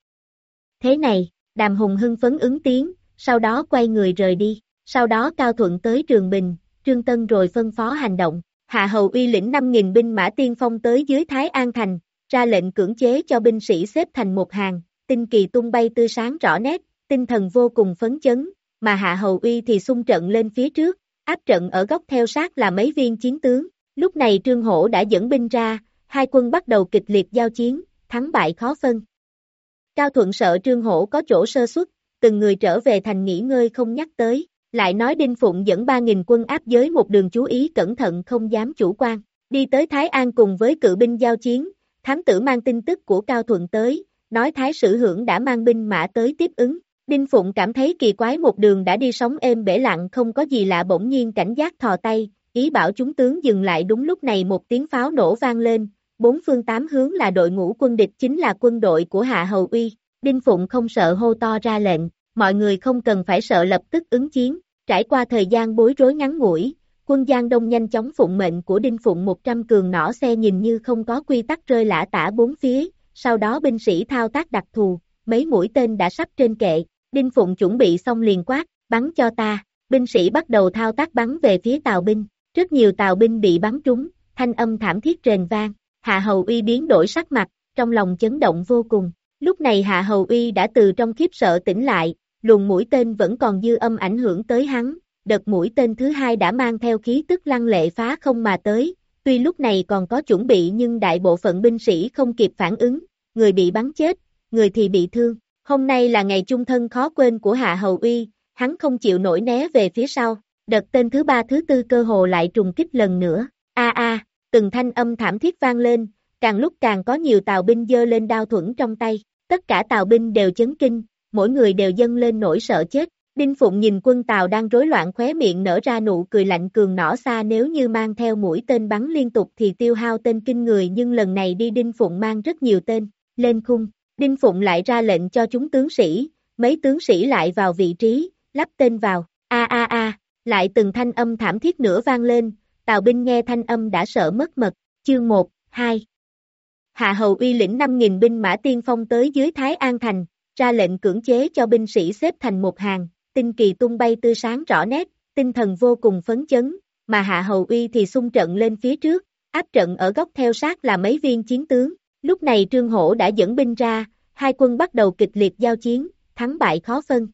Thế này, đàm hùng hưng phấn ứng tiếng, sau đó quay người rời đi, sau đó Cao Thuận tới Trường Bình, Trương Tân rồi phân phó hành động, Hạ Hầu uy lĩnh 5.000 binh mã tiên phong tới dưới Thái An Thành, ra lệnh cưỡng chế cho binh sĩ xếp thành một hàng, tinh kỳ tung bay tươi sáng rõ nét, tinh thần vô cùng phấn chấn, mà Hạ Hầu uy thì xung trận lên phía trước, áp trận ở góc theo sát là mấy viên chiến tướng, lúc này Trương Hổ đã dẫn binh ra, hai quân bắt đầu kịch liệt giao chiến, thắng bại khó phân. Cao Thuận sợ Trương Hổ có chỗ sơ xuất, từng người trở về thành nghỉ ngơi không nhắc tới, lại nói Đinh Phụng dẫn 3.000 quân áp giới một đường chú ý cẩn thận không dám chủ quan, đi tới Thái An cùng với cự binh giao chiến, thám tử mang tin tức của Cao Thuận tới, nói Thái sử hưởng đã mang binh mã tới tiếp ứng. Đinh Phụng cảm thấy kỳ quái một đường đã đi sóng êm bể lặng không có gì lạ bỗng nhiên cảnh giác thò tay, ý bảo chúng tướng dừng lại đúng lúc này một tiếng pháo nổ vang lên, bốn phương tám hướng là đội ngũ quân địch chính là quân đội của Hạ Hầu Uy, Đinh Phụng không sợ hô to ra lệnh, mọi người không cần phải sợ lập tức ứng chiến, trải qua thời gian bối rối ngắn ngủi, quân Giang Đông nhanh chóng phụng mệnh của Đinh Phụng 100 cường nỏ xe nhìn như không có quy tắc rơi lã tả bốn phía, sau đó binh sĩ thao tác đặc thù, mấy mũi tên đã sắp trên kệ, Đinh Phụng chuẩn bị xong liền quát, bắn cho ta, binh sĩ bắt đầu thao tác bắn về phía tàu binh, rất nhiều tàu binh bị bắn trúng, thanh âm thảm thiết rền vang, Hạ Hầu Uy biến đổi sắc mặt, trong lòng chấn động vô cùng, lúc này Hạ Hầu Uy đã từ trong khiếp sợ tỉnh lại, luồng mũi tên vẫn còn dư âm ảnh hưởng tới hắn, đợt mũi tên thứ hai đã mang theo khí tức lăng lệ phá không mà tới, tuy lúc này còn có chuẩn bị nhưng đại bộ phận binh sĩ không kịp phản ứng, người bị bắn chết, người thì bị thương. Hôm nay là ngày chung thân khó quên của Hạ Hầu Uy, hắn không chịu nổi né về phía sau, đợt tên thứ ba thứ tư cơ hồ lại trùng kích lần nữa. A a, từng thanh âm thảm thiết vang lên, càng lúc càng có nhiều tàu binh dơ lên đao thuẫn trong tay, tất cả tàu binh đều chấn kinh, mỗi người đều dâng lên nỗi sợ chết. Đinh Phụng nhìn quân Tàu đang rối loạn khóe miệng nở ra nụ cười lạnh cường nỏ xa nếu như mang theo mũi tên bắn liên tục thì tiêu hao tên kinh người nhưng lần này đi Đinh Phụng mang rất nhiều tên, lên khung. Đinh Phụng lại ra lệnh cho chúng tướng sĩ, mấy tướng sĩ lại vào vị trí, lắp tên vào, a a a, lại từng thanh âm thảm thiết nữa vang lên, Tào binh nghe thanh âm đã sợ mất mật, chương 1, 2. Hạ Hầu uy lĩnh 5.000 binh mã tiên phong tới dưới Thái An Thành, ra lệnh cưỡng chế cho binh sĩ xếp thành một hàng, tinh kỳ tung bay tươi sáng rõ nét, tinh thần vô cùng phấn chấn, mà Hạ Hầu Uy thì xung trận lên phía trước, áp trận ở góc theo sát là mấy viên chiến tướng. Lúc này Trương Hổ đã dẫn binh ra, hai quân bắt đầu kịch liệt giao chiến, thắng bại khó phân.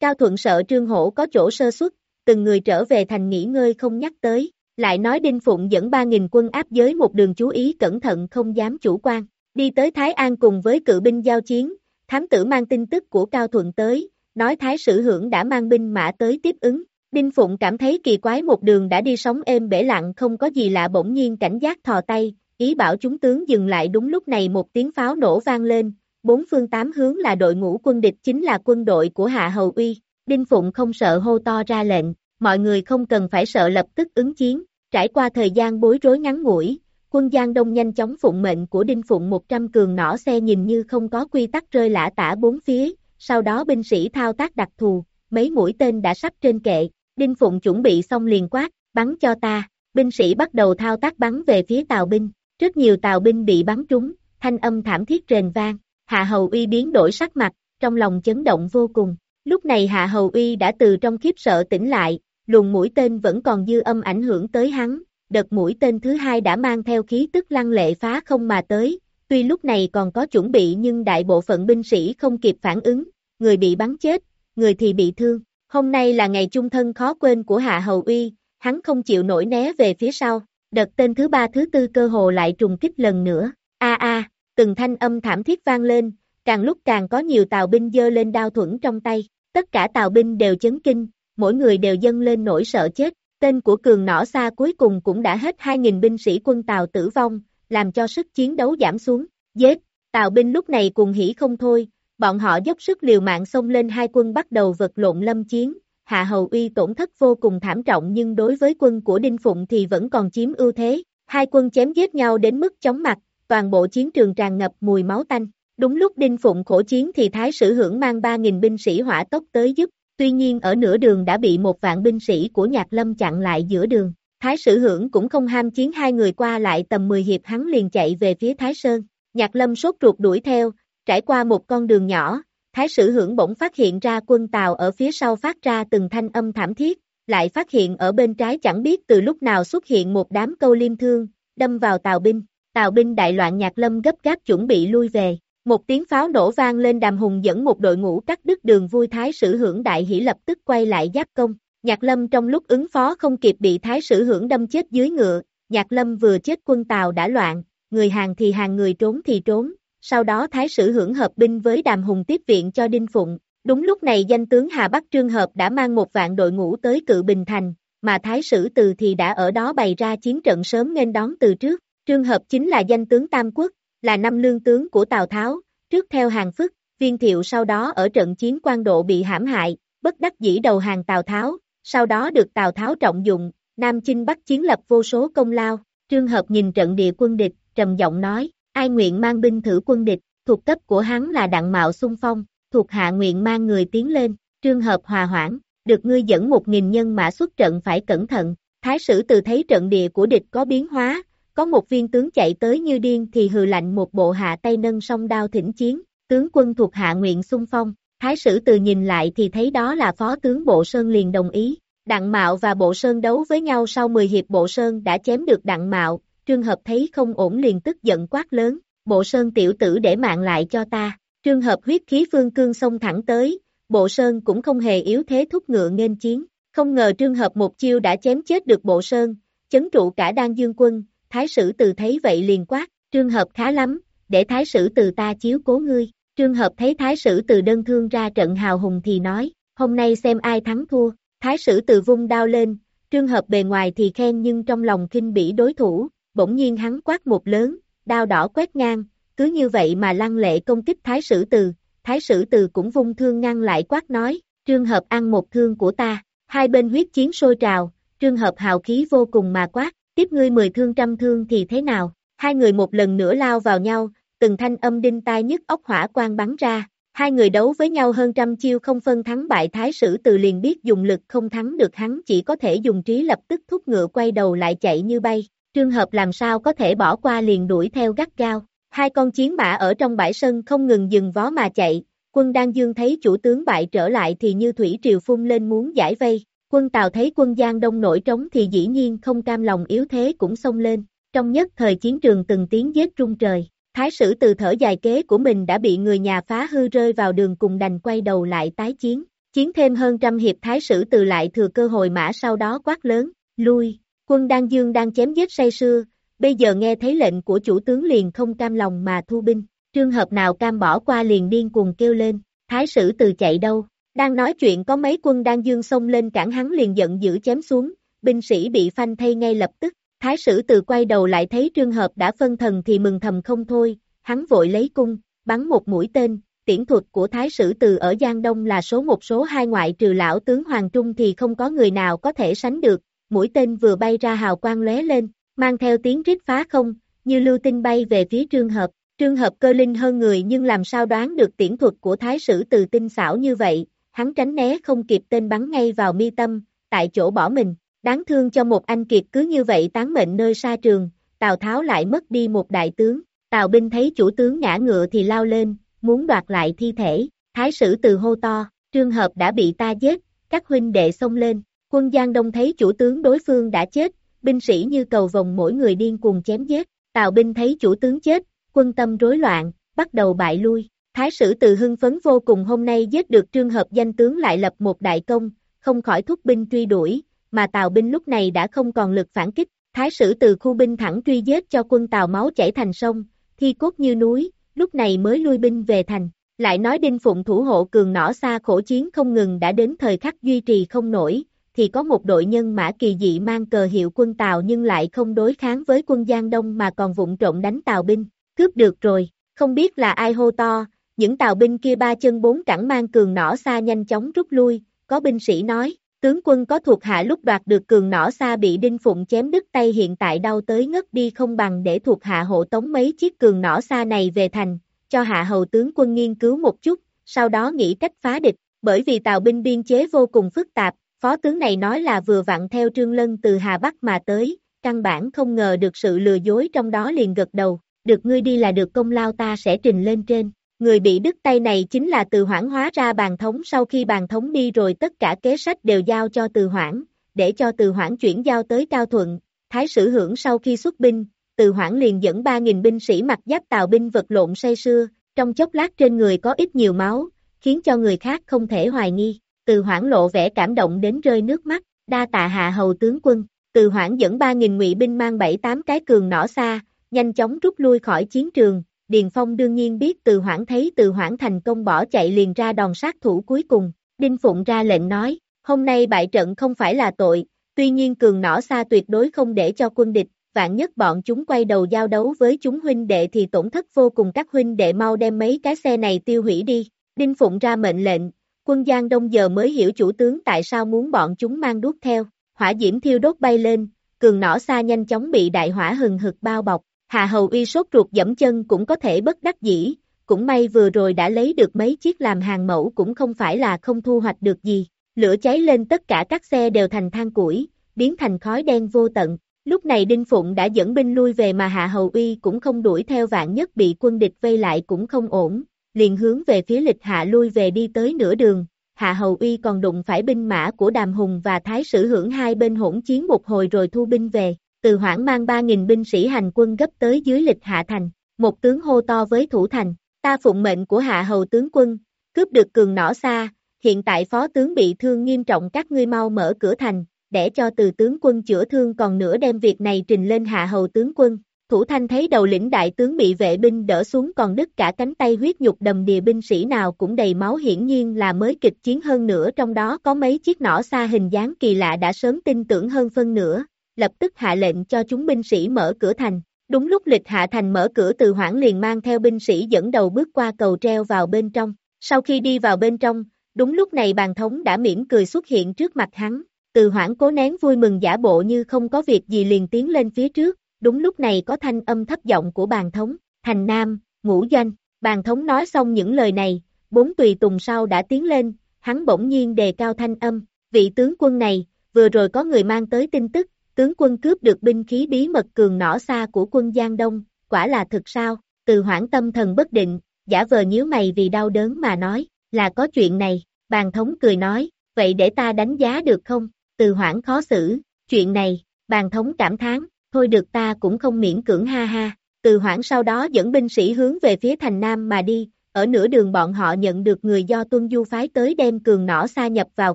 Cao Thuận sợ Trương Hổ có chỗ sơ xuất, từng người trở về thành nghỉ ngơi không nhắc tới, lại nói Đinh Phụng dẫn 3.000 quân áp giới một đường chú ý cẩn thận không dám chủ quan, đi tới Thái An cùng với cự binh giao chiến, thám tử mang tin tức của Cao Thuận tới, nói Thái sử hưởng đã mang binh mã tới tiếp ứng. Đinh Phụng cảm thấy kỳ quái một đường đã đi sóng êm bể lặng không có gì lạ bỗng nhiên cảnh giác thò tay, ý bảo chúng tướng dừng lại đúng lúc này một tiếng pháo nổ vang lên, bốn phương tám hướng là đội ngũ quân địch chính là quân đội của Hạ Hầu Uy. Đinh Phụng không sợ hô to ra lệnh, mọi người không cần phải sợ lập tức ứng chiến, trải qua thời gian bối rối ngắn ngủi, quân Giang Đông nhanh chóng phụng mệnh của Đinh Phụng 100 cường nỏ xe nhìn như không có quy tắc rơi lả tả bốn phía, sau đó binh sĩ thao tác đặc thù, mấy mũi tên đã sắp trên kệ, Đinh Phụng chuẩn bị xong liền quát, bắn cho ta, binh sĩ bắt đầu thao tác bắn về phía tàu binh, rất nhiều tàu binh bị bắn trúng, thanh âm thảm thiết rền vang, Hạ Hầu Uy biến đổi sắc mặt, trong lòng chấn động vô cùng, lúc này Hạ Hầu Uy đã từ trong khiếp sợ tỉnh lại, luồng mũi tên vẫn còn dư âm ảnh hưởng tới hắn, đợt mũi tên thứ hai đã mang theo khí tức lăng lệ phá không mà tới, tuy lúc này còn có chuẩn bị nhưng đại bộ phận binh sĩ không kịp phản ứng, người bị bắn chết, người thì bị thương. Hôm nay là ngày chung thân khó quên của Hạ Hầu Uy, hắn không chịu nổi né về phía sau, đợt tên thứ ba thứ tư cơ hồ lại trùng kích lần nữa. A a, từng thanh âm thảm thiết vang lên, càng lúc càng có nhiều tàu binh dơ lên đao thuẫn trong tay, tất cả tàu binh đều chấn kinh, mỗi người đều dâng lên nỗi sợ chết, tên của cường nỏ xa cuối cùng cũng đã hết 2.000 binh sĩ quân Tàu tử vong, làm cho sức chiến đấu giảm xuống, giết, tàu binh lúc này cùng hỉ không thôi, bọn họ dốc sức liều mạng xông lên hai quân bắt đầu vật lộn lâm chiến, Hạ Hầu Uy tổn thất vô cùng thảm trọng nhưng đối với quân của Đinh Phụng thì vẫn còn chiếm ưu thế, hai quân chém giết nhau đến mức chóng mặt, toàn bộ chiến trường tràn ngập mùi máu tanh. Đúng lúc Đinh Phụng khổ chiến thì Thái Sử Hưởng mang 3.000 binh sĩ hỏa tốc tới giúp, tuy nhiên ở nửa đường đã bị một vạn binh sĩ của Nhạc Lâm chặn lại giữa đường. Thái Sử Hưởng cũng không ham chiến hai người qua lại tầm 10 hiệp hắn liền chạy về phía Thái Sơn. Nhạc Lâm sốt ruột đuổi theo, trải qua một con đường nhỏ, Thái Sử Hưởng bỗng phát hiện ra quân Tàu ở phía sau phát ra từng thanh âm thảm thiết, lại phát hiện ở bên trái chẳng biết từ lúc nào xuất hiện một đám câu liêm thương, đâm vào Tàu binh. Tàu binh đại loạn Nhạc Lâm gấp gáp chuẩn bị lui về. Một tiếng pháo nổ vang lên đàm hùng dẫn một đội ngũ cắt đứt đường vui thái sử hưởng đại hỷ lập tức quay lại giáp công. Nhạc lâm trong lúc ứng phó không kịp bị thái sử hưởng đâm chết dưới ngựa, nhạc lâm vừa chết quân tàu đã loạn, người hàng thì hàng người trốn thì trốn, sau đó thái sử hưởng hợp binh với đàm hùng tiếp viện cho Đinh Phụng. Đúng lúc này danh tướng Hà Bắc Trương Hợp đã mang một vạn đội ngũ tới cự Bình Thành, mà thái sử từ thì đã ở đó bày ra chiến trận sớm nên đón từ trước. Trương Hợp chính là danh tướng Tam Quốc, là năm lương tướng của Tào Tháo, trước theo hàng phức, viên thiệu sau đó ở trận chiến quan độ bị hãm hại, bất đắc dĩ đầu hàng Tào Tháo, sau đó được Tào Tháo trọng dụng, Nam Chinh Bắc chiến lập vô số công lao, trương hợp nhìn trận địa quân địch, trầm giọng nói, ai nguyện mang binh thử quân địch, thuộc cấp của hắn là đặng mạo xung phong, thuộc hạ nguyện mang người tiến lên, trương hợp hòa hoãn, được ngươi dẫn một nghìn nhân mã xuất trận phải cẩn thận, thái sử từ thấy trận địa của địch có biến hóa, có một viên tướng chạy tới như điên thì hừ lạnh một bộ hạ tay nâng song đao thỉnh chiến, tướng quân thuộc hạ nguyện xung phong, thái sử từ nhìn lại thì thấy đó là phó tướng Bộ Sơn liền đồng ý, Đặng Mạo và Bộ Sơn đấu với nhau sau 10 hiệp Bộ Sơn đã chém được Đặng Mạo, Trương Hợp thấy không ổn liền tức giận quát lớn, Bộ Sơn tiểu tử để mạng lại cho ta, Trương Hợp huyết khí phương cương xông thẳng tới, Bộ Sơn cũng không hề yếu thế thúc ngựa nghênh chiến, không ngờ Trương Hợp một chiêu đã chém chết được Bộ Sơn, chấn trụ cả đan dương quân, thái sử từ thấy vậy liền quát, trương hợp khá lắm, để thái sử từ ta chiếu cố ngươi. Trương hợp thấy thái sử từ đơn thương ra trận hào hùng thì nói, hôm nay xem ai thắng thua, thái sử từ vung đao lên, trương hợp bề ngoài thì khen nhưng trong lòng kinh bỉ đối thủ, bỗng nhiên hắn quát một lớn, đao đỏ quét ngang, cứ như vậy mà lăng lệ công kích thái sử từ, thái sử từ cũng vung thương ngăn lại quát nói, trương hợp ăn một thương của ta, hai bên huyết chiến sôi trào, trương hợp hào khí vô cùng mà quát, tiếp ngươi mười thương trăm thương thì thế nào? Hai người một lần nữa lao vào nhau, từng thanh âm đinh tai nhức ốc hỏa quang bắn ra. Hai người đấu với nhau hơn trăm chiêu không phân thắng bại thái sử từ liền biết dùng lực không thắng được hắn chỉ có thể dùng trí lập tức thúc ngựa quay đầu lại chạy như bay. Trường hợp làm sao có thể bỏ qua liền đuổi theo gắt gao. Hai con chiến mã ở trong bãi sân không ngừng dừng vó mà chạy. Quân Đan Dương thấy chủ tướng bại trở lại thì như thủy triều phun lên muốn giải vây. Quân Tào thấy quân Giang Đông nổi trống thì dĩ nhiên không cam lòng yếu thế cũng xông lên, trong nhất thời chiến trường từng tiếng giết trung trời, thái sử từ thở dài kế của mình đã bị người nhà phá hư rơi vào đường cùng đành quay đầu lại tái chiến, chiến thêm hơn trăm hiệp thái sử từ lại thừa cơ hội mã sau đó quát lớn, lui, quân Đan Dương đang chém giết say sưa, bây giờ nghe thấy lệnh của chủ tướng liền không cam lòng mà thu binh, trường hợp nào cam bỏ qua liền điên cuồng kêu lên, thái sử từ chạy đâu, đang nói chuyện có mấy quân đang dương xông lên cản hắn liền giận dữ chém xuống, binh sĩ bị phanh thay ngay lập tức, thái sử từ quay đầu lại thấy trường hợp đã phân thần thì mừng thầm không thôi, hắn vội lấy cung, bắn một mũi tên, tiễn thuật của thái sử từ ở Giang Đông là số một số hai ngoại trừ lão tướng Hoàng Trung thì không có người nào có thể sánh được, mũi tên vừa bay ra hào quang lóe lên, mang theo tiếng rít phá không, như lưu tinh bay về phía trương hợp, trương hợp cơ linh hơn người nhưng làm sao đoán được tiễn thuật của thái sử từ tinh xảo như vậy, hắn tránh né không kịp tên bắn ngay vào mi tâm, tại chỗ bỏ mình, đáng thương cho một anh kiệt cứ như vậy tán mệnh nơi xa trường, Tào Tháo lại mất đi một đại tướng, Tào binh thấy chủ tướng ngã ngựa thì lao lên, muốn đoạt lại thi thể, thái sử từ hô to, trương hợp đã bị ta giết, các huynh đệ xông lên, quân Giang Đông thấy chủ tướng đối phương đã chết, binh sĩ như cầu vòng mỗi người điên cuồng chém giết, Tào binh thấy chủ tướng chết, quân tâm rối loạn, bắt đầu bại lui, Thái sử từ hưng phấn vô cùng hôm nay giết được trương hợp danh tướng lại lập một đại công, không khỏi thúc binh truy đuổi, mà Tào binh lúc này đã không còn lực phản kích, Thái sử từ khu binh thẳng truy giết cho quân Tào máu chảy thành sông, thi cốt như núi, lúc này mới lui binh về thành. Lại nói Đinh Phụng thủ hộ cường nỏ xa khổ chiến không ngừng đã đến thời khắc duy trì không nổi, thì có một đội nhân mã kỳ dị mang cờ hiệu quân Tàu nhưng lại không đối kháng với quân Giang Đông mà còn vụng trộn đánh Tàu binh, cướp được rồi, không biết là ai hô to, những Tàu binh kia ba chân bốn cẳng mang cường nỏ xa nhanh chóng rút lui, có binh sĩ nói, tướng quân có thuộc hạ lúc đoạt được cường nỏ xa bị Đinh Phụng chém đứt tay hiện tại đau tới ngất đi không bằng để thuộc hạ hộ tống mấy chiếc cường nỏ xa này về thành, cho hạ hầu tướng quân nghiên cứu một chút, sau đó nghĩ cách phá địch, bởi vì tàu binh biên chế vô cùng phức tạp, phó tướng này nói là vừa vặn theo Trương Lân từ Hà Bắc mà tới, căn bản không ngờ được sự lừa dối trong đó liền gật đầu, được ngươi đi là được công lao ta sẽ trình lên trên. Người bị đứt tay này chính là từ hoãn hóa ra bàn thống sau khi bàn thống đi rồi tất cả kế sách đều giao cho từ hoãn, để cho từ hoãn chuyển giao tới Cao Thuận, Thái sử hưởng sau khi xuất binh, từ hoãn liền dẫn 3.000 binh sĩ mặc giáp tàu binh vật lộn say sưa, trong chốc lát trên người có ít nhiều máu, khiến cho người khác không thể hoài nghi, từ hoãn lộ vẻ cảm động đến rơi nước mắt, đa tạ hạ hầu tướng quân, từ hoãn dẫn 3.000 ngụy binh mang 7-8 cái cường nỏ xa, nhanh chóng rút lui khỏi chiến trường, Điền Phong đương nhiên biết từ hoảng thấy từ hoảng thành công bỏ chạy liền ra đòn sát thủ cuối cùng, Đinh Phụng ra lệnh nói, hôm nay bại trận không phải là tội, tuy nhiên cường nỏ xa tuyệt đối không để cho quân địch, vạn nhất bọn chúng quay đầu giao đấu với chúng huynh đệ thì tổn thất vô cùng các huynh đệ mau đem mấy cái xe này tiêu hủy đi. Đinh Phụng ra mệnh lệnh, quân Giang Đông giờ mới hiểu chủ tướng tại sao muốn bọn chúng mang đuốc theo, hỏa diễm thiêu đốt bay lên, cường nỏ xa nhanh chóng bị đại hỏa hừng hực bao bọc, Hạ Hầu Uy sốt ruột dẫm chân cũng có thể bất đắc dĩ, cũng may vừa rồi đã lấy được mấy chiếc làm hàng mẫu cũng không phải là không thu hoạch được gì, lửa cháy lên tất cả các xe đều thành than củi, biến thành khói đen vô tận, Lúc này Đinh Phụng đã dẫn binh lui về mà Hạ Hầu Uy cũng không đuổi theo vạn nhất bị quân địch vây lại cũng không ổn, liền hướng về phía lịch hạ lui về đi tới nửa đường. Hạ Hầu Uy còn đụng phải binh mã của Đàm Hùng và Thái Sử Hưởng hai bên hỗn chiến một hồi rồi thu binh về, từ hoảng mang 3.000 binh sĩ hành quân gấp tới dưới lịch hạ thành, một tướng hô to với thủ thành, ta phụng mệnh của Hạ Hầu tướng quân, cướp được cường nỏ xa, hiện tại phó tướng bị thương nghiêm trọng các ngươi mau mở cửa thành, để cho từ tướng quân chữa thương còn nữa đem việc này trình lên hạ hầu tướng quân. Thủ thanh thấy đầu lĩnh đại tướng bị vệ binh đỡ xuống còn đứt cả cánh tay huyết nhục đầm đìa binh sĩ nào cũng đầy máu hiển nhiên là mới kịch chiến hơn nữa trong đó có mấy chiếc nỏ xa hình dáng kỳ lạ đã sớm tin tưởng hơn phân nửa, lập tức hạ lệnh cho chúng binh sĩ mở cửa thành. Đúng lúc lịch hạ thành mở cửa từ hoảng liền mang theo binh sĩ dẫn đầu bước qua cầu treo vào bên trong. Sau khi đi vào bên trong, đúng lúc này bàn thống đã mỉm cười xuất hiện trước mặt hắn, từ hoảng cố nén vui mừng giả bộ như không có việc gì liền tiến lên phía trước, đúng lúc này có thanh âm thấp giọng của bàn thống, thành nam, ngũ danh. bàn thống nói xong những lời này, bốn tùy tùng sau đã tiến lên, hắn bỗng nhiên đề cao thanh âm, vị tướng quân này, vừa rồi có người mang tới tin tức, tướng quân cướp được binh khí bí mật cường nỏ xa của quân Giang Đông, quả là thực sao, từ hoảng tâm thần bất định, giả vờ nhíu mày vì đau đớn mà nói, là có chuyện này, bàn thống cười nói, vậy để ta đánh giá được không, từ hoảng khó xử, chuyện này, bàn thống cảm thán, thôi được ta cũng không miễn cưỡng ha ha, từ hoảng sau đó dẫn binh sĩ hướng về phía thành Nam mà đi, ở nửa đường bọn họ nhận được người do tuân du phái tới đem cường nỏ xa nhập vào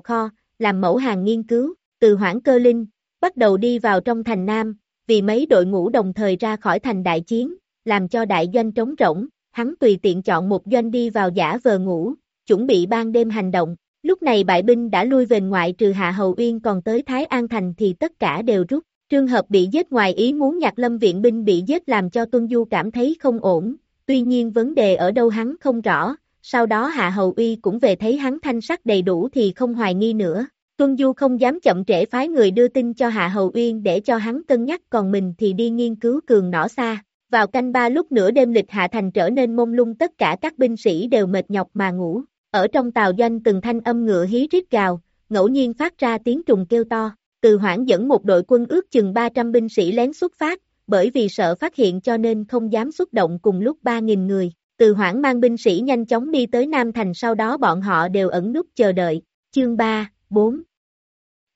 kho, làm mẫu hàng nghiên cứu, từ hoảng cơ linh, bắt đầu đi vào trong thành Nam, vì mấy đội ngũ đồng thời ra khỏi thành đại chiến, làm cho đại doanh trống rỗng, hắn tùy tiện chọn một doanh đi vào giả vờ ngủ, chuẩn bị ban đêm hành động, Lúc này bại binh đã lui về ngoại trừ Hạ Hầu Uyên còn tới Thái An Thành thì tất cả đều rút. Trường hợp bị giết ngoài ý muốn nhạc lâm viện binh bị giết làm cho Tuân Du cảm thấy không ổn, tuy nhiên vấn đề ở đâu hắn không rõ, sau đó Hạ Hầu Uy cũng về thấy hắn thanh sắc đầy đủ thì không hoài nghi nữa. Tuân Du không dám chậm trễ phái người đưa tin cho Hạ Hầu Uyên để cho hắn cân nhắc còn mình thì đi nghiên cứu cường nỏ xa. Vào canh ba lúc nửa đêm lịch Hạ Thành trở nên mông lung tất cả các binh sĩ đều mệt nhọc mà ngủ. Ở trong tàu doanh từng thanh âm ngựa hí rít gào, ngẫu nhiên phát ra tiếng trùng kêu to, từ hoảng dẫn một đội quân ước chừng 300 binh sĩ lén xuất phát, bởi vì sợ phát hiện cho nên không dám xuất động cùng lúc 3.000 người. Từ hoảng mang binh sĩ nhanh chóng đi tới Nam Thành sau đó bọn họ đều ẩn nút chờ đợi. Chương 3, 4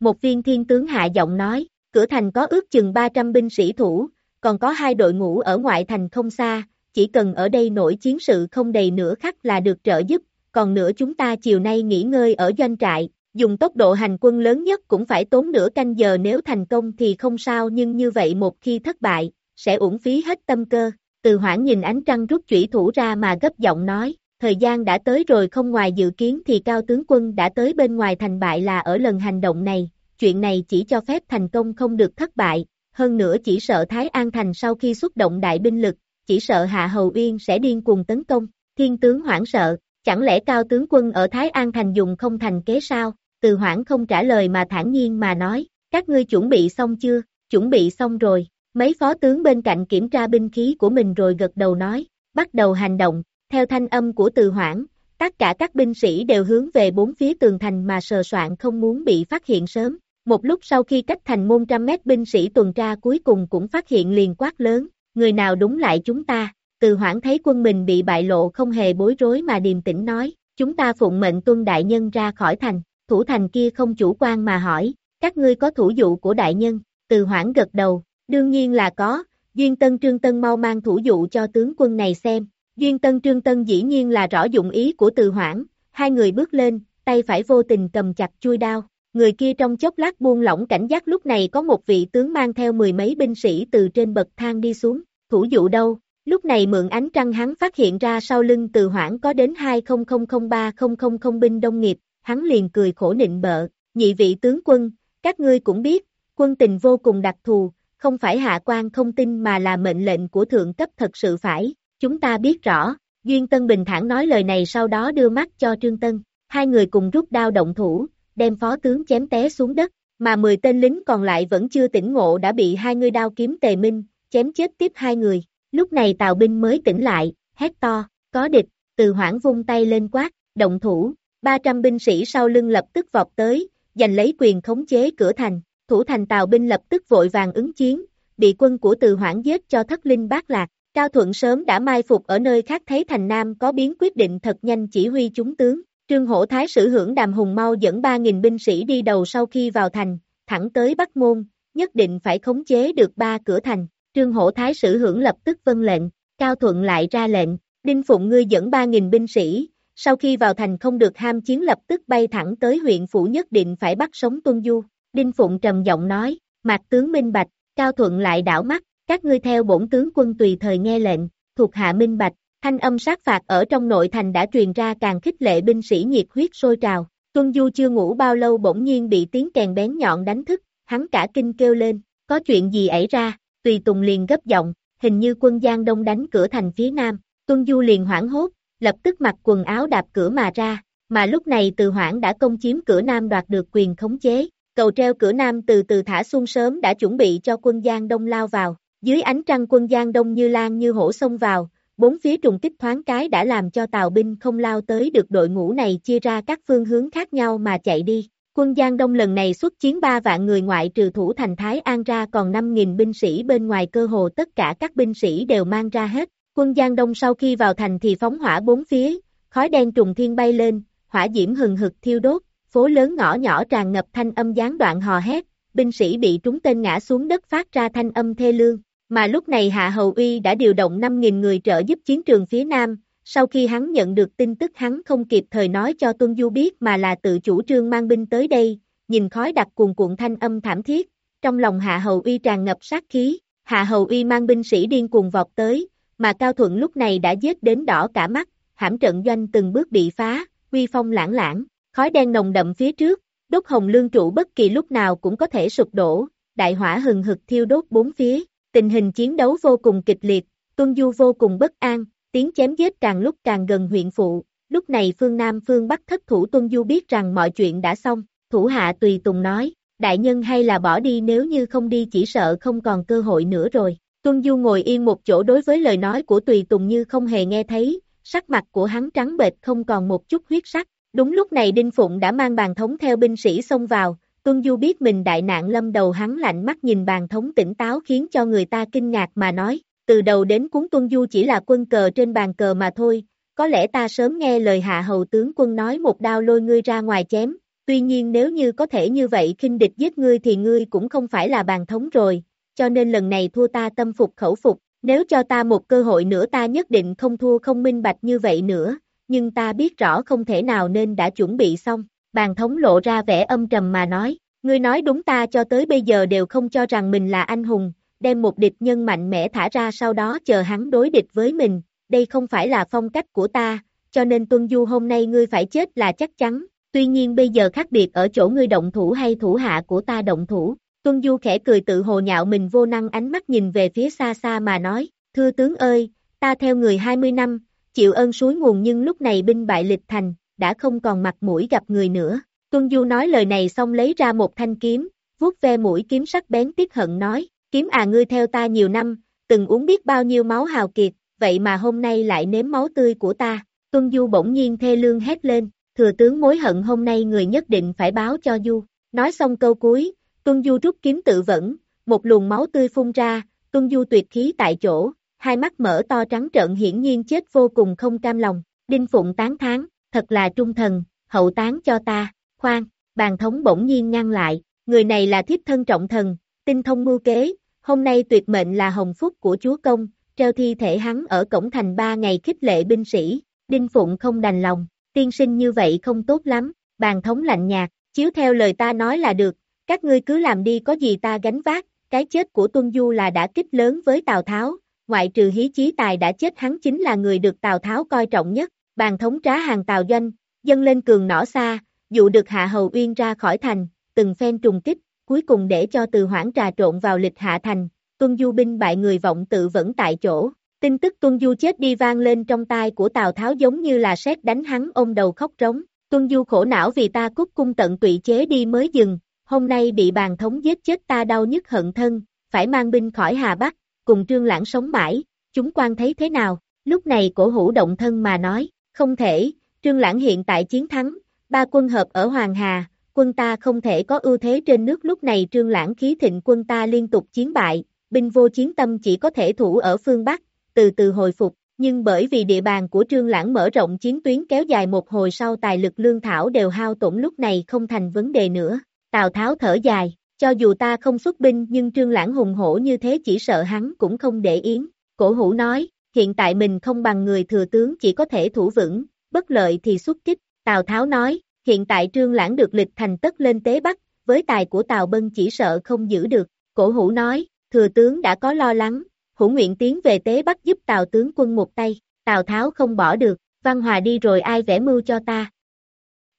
Một viên thiên tướng hạ giọng nói, cửa thành có ước chừng 300 binh sĩ thủ, còn có hai đội ngũ ở ngoại thành không xa, chỉ cần ở đây nổi chiến sự không đầy nửa khắc là được trợ giúp, còn nữa chúng ta chiều nay nghỉ ngơi ở doanh trại, dùng tốc độ hành quân lớn nhất cũng phải tốn nửa canh giờ nếu thành công thì không sao nhưng như vậy một khi thất bại, sẽ uổng phí hết tâm cơ. Từ hoảng nhìn ánh trăng rút chủy thủ ra mà gấp giọng nói, thời gian đã tới rồi không ngoài dự kiến thì cao tướng quân đã tới bên ngoài thành bại là ở lần hành động này, chuyện này chỉ cho phép thành công không được thất bại, hơn nữa chỉ sợ Thái An Thành sau khi xuất động đại binh lực, chỉ sợ Hạ Hầu Uyên sẽ điên cuồng tấn công, thiên tướng hoảng sợ, chẳng lẽ cao tướng quân ở Thái An Thành dùng không thành kế sao, từ hoảng không trả lời mà thản nhiên mà nói, các ngươi chuẩn bị xong chưa, chuẩn bị xong rồi, mấy phó tướng bên cạnh kiểm tra binh khí của mình rồi gật đầu nói, bắt đầu hành động, theo thanh âm của từ hoảng, tất cả các binh sĩ đều hướng về bốn phía tường thành mà sờ soạn không muốn bị phát hiện sớm, một lúc sau khi cách thành môn trăm mét binh sĩ tuần tra cuối cùng cũng phát hiện liền quát lớn, người nào đúng lại chúng ta, từ hoảng thấy quân mình bị bại lộ không hề bối rối mà điềm tĩnh nói, chúng ta phụng mệnh tuân đại nhân ra khỏi thành, thủ thành kia không chủ quan mà hỏi, các ngươi có thủ dụ của đại nhân, từ hoảng gật đầu, đương nhiên là có, Duyên Tân Trương Tân mau mang thủ dụ cho tướng quân này xem, Duyên Tân Trương Tân dĩ nhiên là rõ dụng ý của từ hoảng, hai người bước lên, tay phải vô tình cầm chặt chui đao, người kia trong chốc lát buông lỏng cảnh giác lúc này có một vị tướng mang theo mười mấy binh sĩ từ trên bậc thang đi xuống, thủ dụ đâu, lúc này mượn ánh trăng hắn phát hiện ra sau lưng từ hoảng có đến 200300 binh đông nghiệp, hắn liền cười khổ nịnh bợ, nhị vị tướng quân, các ngươi cũng biết, quân tình vô cùng đặc thù, không phải hạ quan không tin mà là mệnh lệnh của thượng cấp thật sự phải, chúng ta biết rõ, Duyên Tân bình thản nói lời này sau đó đưa mắt cho Trương Tân, hai người cùng rút đao động thủ, đem phó tướng chém té xuống đất, mà 10 tên lính còn lại vẫn chưa tỉnh ngộ đã bị hai người đao kiếm tề minh, chém chết tiếp hai người, lúc này tào binh mới tỉnh lại, hét to, có địch, từ hoảng vung tay lên quát, động thủ, 300 binh sĩ sau lưng lập tức vọt tới, giành lấy quyền khống chế cửa thành, thủ thành tào binh lập tức vội vàng ứng chiến, bị quân của từ hoảng giết cho thất linh bát lạc, Cao Thuận sớm đã mai phục ở nơi khác thấy thành Nam có biến quyết định thật nhanh chỉ huy chúng tướng, Trương Hổ Thái sử hưởng đàm hùng mau dẫn 3.000 binh sĩ đi đầu sau khi vào thành, thẳng tới Bắc Môn, nhất định phải khống chế được ba cửa thành, Trương Hổ Thái sử hưởng lập tức vân lệnh, Cao Thuận lại ra lệnh, Đinh Phụng ngươi dẫn 3.000 binh sĩ, sau khi vào thành không được ham chiến lập tức bay thẳng tới huyện phủ nhất định phải bắt sống Tuân Du. Đinh Phụng trầm giọng nói, mặt tướng minh bạch, Cao Thuận lại đảo mắt, các ngươi theo bổn tướng quân tùy thời nghe lệnh, thuộc hạ minh bạch, thanh âm sát phạt ở trong nội thành đã truyền ra càng khích lệ binh sĩ nhiệt huyết sôi trào. Tuân Du chưa ngủ bao lâu bỗng nhiên bị tiếng kèn bén nhọn đánh thức, hắn cả kinh kêu lên, có chuyện gì xảy ra, tùy tùng liền gấp giọng, hình như quân Giang Đông đánh cửa thành phía nam, Tuân Du liền hoảng hốt, lập tức mặc quần áo đạp cửa mà ra, mà lúc này từ hoảng đã công chiếm cửa nam đoạt được quyền khống chế, cầu treo cửa nam từ từ thả xuống sớm đã chuẩn bị cho quân Giang Đông lao vào, dưới ánh trăng quân Giang Đông như lan như hổ xông vào, bốn phía trùng kích thoáng cái đã làm cho tàu binh không lao tới được đội ngũ này chia ra các phương hướng khác nhau mà chạy đi. Quân Giang Đông lần này xuất chiến 3 vạn người ngoại trừ thủ thành Thái An ra còn 5.000 binh sĩ bên ngoài cơ hồ tất cả các binh sĩ đều mang ra hết, Quân Giang Đông sau khi vào thành thì phóng hỏa bốn phía, khói đen trùng thiên bay lên, hỏa diễm hừng hực thiêu đốt, phố lớn ngõ nhỏ tràn ngập thanh âm gián đoạn hò hét, binh sĩ bị trúng tên ngã xuống đất phát ra thanh âm thê lương, mà lúc này Hạ Hầu Uy đã điều động 5.000 người trợ giúp chiến trường phía Nam, sau khi hắn nhận được tin tức hắn không kịp thời nói cho Tuân Du biết mà là tự chủ trương mang binh tới đây, nhìn khói đặc cuồn cuộn thanh âm thảm thiết, trong lòng Hạ Hầu Uy tràn ngập sát khí, Hạ Hầu Uy mang binh sĩ điên cuồng vọt tới, mà Cao Thuận lúc này đã giết đến đỏ cả mắt, hãm trận doanh từng bước bị phá, uy phong lãng lãng, khói đen nồng đậm phía trước, đốt hồng lương trụ bất kỳ lúc nào cũng có thể sụp đổ, đại hỏa hừng hực thiêu đốt bốn phía, tình hình chiến đấu vô cùng kịch liệt, Tuân Du vô cùng bất an, tiếng chém giết càng lúc càng gần huyện phụ, lúc này phương Nam phương Bắc thất thủ Tuân Du biết rằng mọi chuyện đã xong, thủ hạ tùy tùng nói, đại nhân hay là bỏ đi nếu như không đi chỉ sợ không còn cơ hội nữa rồi. Tuân Du ngồi yên một chỗ đối với lời nói của Tùy Tùng như không hề nghe thấy, sắc mặt của hắn trắng bệch không còn một chút huyết sắc. Đúng lúc này Đinh Phụng đã mang bàn thống theo binh sĩ xông vào, Tuân Du biết mình đại nạn lâm đầu hắn lạnh mắt nhìn bàn thống tỉnh táo khiến cho người ta kinh ngạc mà nói, từ đầu đến cuốn Tuân Du chỉ là quân cờ trên bàn cờ mà thôi, có lẽ ta sớm nghe lời hạ hầu tướng quân nói một đao lôi ngươi ra ngoài chém, tuy nhiên nếu như có thể như vậy khinh địch giết ngươi thì ngươi cũng không phải là bàn thống rồi, cho nên lần này thua ta tâm phục khẩu phục, nếu cho ta một cơ hội nữa ta nhất định không thua không minh bạch như vậy nữa, nhưng ta biết rõ không thể nào nên đã chuẩn bị xong, bàn thống lộ ra vẻ âm trầm mà nói, ngươi nói đúng ta cho tới bây giờ đều không cho rằng mình là anh hùng, đem một địch nhân mạnh mẽ thả ra sau đó chờ hắn đối địch với mình, đây không phải là phong cách của ta, cho nên tuân du hôm nay ngươi phải chết là chắc chắn, tuy nhiên bây giờ khác biệt ở chỗ ngươi động thủ hay thủ hạ của ta động thủ, tuân du khẽ cười tự hồ nhạo mình vô năng ánh mắt nhìn về phía xa xa mà nói, thưa tướng ơi, ta theo người 20 năm, chịu ơn suối nguồn nhưng lúc này binh bại lịch thành, đã không còn mặt mũi gặp người nữa. Tuân Du nói lời này xong lấy ra một thanh kiếm, vuốt ve mũi kiếm sắc bén tiếc hận nói, kiếm à ngươi theo ta nhiều năm, từng uống biết bao nhiêu máu hào kiệt, vậy mà hôm nay lại nếm máu tươi của ta. Tuân Du bỗng nhiên thê lương hét lên, thừa tướng mối hận hôm nay người nhất định phải báo cho Du. Nói xong câu cuối, Tuân Du rút kiếm tự vẫn, một luồng máu tươi phun ra, Tuân Du tuyệt khí tại chỗ, hai mắt mở to trắng trợn hiển nhiên chết vô cùng không cam lòng. Đinh Phụng tán thán, thật là trung thần, hậu tán cho ta, khoan, bàn thống bỗng nhiên ngăn lại, người này là thiếp thân trọng thần, tinh thông mưu kế, hôm nay tuyệt mệnh là hồng phúc của chúa công, treo thi thể hắn ở cổng thành ba ngày khích lệ binh sĩ, Đinh Phụng không đành lòng, tiên sinh như vậy không tốt lắm, bàn thống lạnh nhạt, chiếu theo lời ta nói là được, các ngươi cứ làm đi có gì ta gánh vác, cái chết của Tuân Du là đã kích lớn với Tào Tháo, ngoại trừ hí chí tài đã chết hắn chính là người được Tào Tháo coi trọng nhất, bàn thống trá hàng Tào Doanh, dâng lên cường nỏ xa, dụ được Hạ Hầu Uyên ra khỏi thành, từng phen trùng kích, cuối cùng để cho từ hoảng trà trộn vào lịch hạ thành, tuân du binh bại người vọng tự vẫn tại chỗ. Tin tức tuân du chết đi vang lên trong tai của Tào Tháo giống như là sét đánh hắn ôm đầu khóc trống. Tuân du khổ não vì ta cút cung tận tụy chế đi mới dừng, hôm nay bị bàn thống giết chết ta đau nhất hận thân, phải mang binh khỏi Hà Bắc, cùng trương lãng sống mãi, chúng quan thấy thế nào, lúc này cổ hủ động thân mà nói, không thể, trương lãng hiện tại chiến thắng, ba quân hợp ở Hoàng Hà, quân ta không thể có ưu thế trên nước. Lúc này trương lãng khí thịnh quân ta liên tục chiến bại, binh vô chiến tâm chỉ có thể thủ ở phương Bắc, từ từ hồi phục, nhưng bởi vì địa bàn của trương lãng mở rộng chiến tuyến kéo dài một hồi sau tài lực lương thảo đều hao tổn lúc này không thành vấn đề nữa, Tào Tháo thở dài, cho dù ta không xuất binh nhưng trương lãng hùng hổ như thế chỉ sợ hắn cũng không để yến, cổ hủ nói, hiện tại mình không bằng người thừa tướng chỉ có thể thủ vững, bất lợi thì xuất kích, Tào Tháo nói, hiện tại trương lãng được lịch thành tất lên tế bắc, với tài của Tào Bân chỉ sợ không giữ được, cổ hủ nói, thừa tướng đã có lo lắng, hủ nguyện tiến về tế bắc giúp Tào tướng quân một tay, Tào Tháo không bỏ được, văn hòa đi rồi ai vẽ mưu cho ta.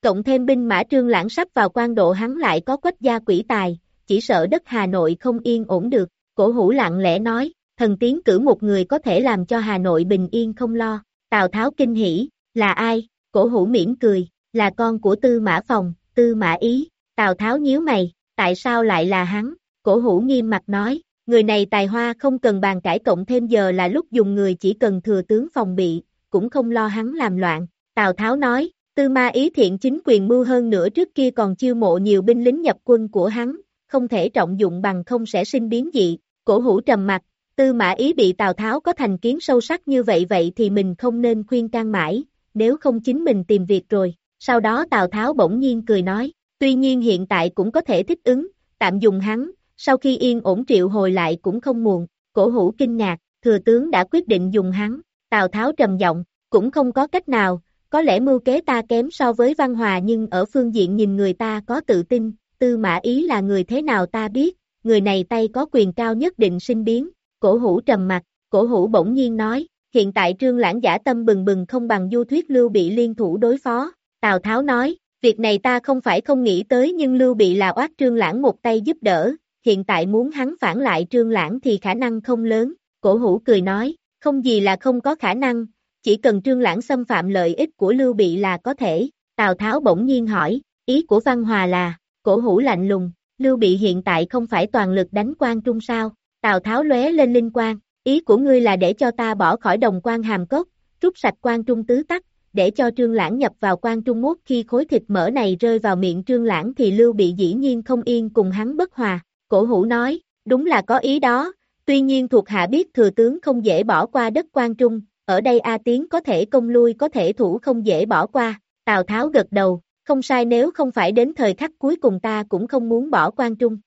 Cộng thêm binh mã trương lãng sắp vào quan độ hắn lại có quách gia quỷ tài, chỉ sợ đất Hà Nội không yên ổn được, cổ hủ lặng lẽ nói, thần tiến cử một người có thể làm cho Hà Nội bình yên không lo, Tào Tháo kinh hỉ, là ai, cổ hủ mỉm cười, là con của tư mã phòng, tư mã ý, Tào Tháo nhíu mày, tại sao lại là hắn, cổ hủ nghiêm mặt nói, người này tài hoa không cần bàn cãi cộng thêm giờ là lúc dùng người chỉ cần thừa tướng phòng bị, cũng không lo hắn làm loạn, Tào Tháo nói, tư ma ý thiện chính quyền mưu hơn nữa trước kia còn chiêu mộ nhiều binh lính nhập quân của hắn, không thể trọng dụng bằng không sẽ sinh biến dị, cổ hủ trầm mặt, tư mã ý bị Tào Tháo có thành kiến sâu sắc như vậy vậy thì mình không nên khuyên can mãi, nếu không chính mình tìm việc rồi, sau đó Tào Tháo bỗng nhiên cười nói, tuy nhiên hiện tại cũng có thể thích ứng, tạm dùng hắn, sau khi yên ổn triệu hồi lại cũng không muộn, cổ hủ kinh ngạc, thừa tướng đã quyết định dùng hắn, Tào Tháo trầm giọng, cũng không có cách nào, có lẽ mưu kế ta kém so với văn hòa nhưng ở phương diện nhìn người ta có tự tin, tư mã ý là người thế nào ta biết, người này tay có quyền cao nhất định sinh biến, cổ hủ trầm mặt, cổ hủ bỗng nhiên nói, hiện tại trương lãng giả tâm bừng bừng không bằng du thuyết lưu bị liên thủ đối phó, Tào Tháo nói, việc này ta không phải không nghĩ tới nhưng lưu bị là oát trương lãng một tay giúp đỡ, hiện tại muốn hắn phản lại trương lãng thì khả năng không lớn, cổ hủ cười nói, không gì là không có khả năng, chỉ cần trương lãng xâm phạm lợi ích của lưu bị là có thể, Tào Tháo bỗng nhiên hỏi, ý của Văn Hòa là, cổ hủ lạnh lùng, Lưu Bị hiện tại không phải toàn lực đánh quan trung sao, Tào Tháo lóe lên linh quang, ý của ngươi là để cho ta bỏ khỏi đồng quan hàm cốc, rút sạch quan trung tứ tắc, để cho trương lãng nhập vào quan trung mốt khi khối thịt mỡ này rơi vào miệng trương lãng thì Lưu Bị dĩ nhiên không yên cùng hắn bất hòa, cổ hủ nói, đúng là có ý đó, tuy nhiên thuộc hạ biết thừa tướng không dễ bỏ qua đất quan trung, ở đây A Tiến có thể công lui có thể thủ không dễ bỏ qua, Tào Tháo gật đầu, không sai nếu không phải đến thời khắc cuối cùng ta cũng không muốn bỏ quan trung.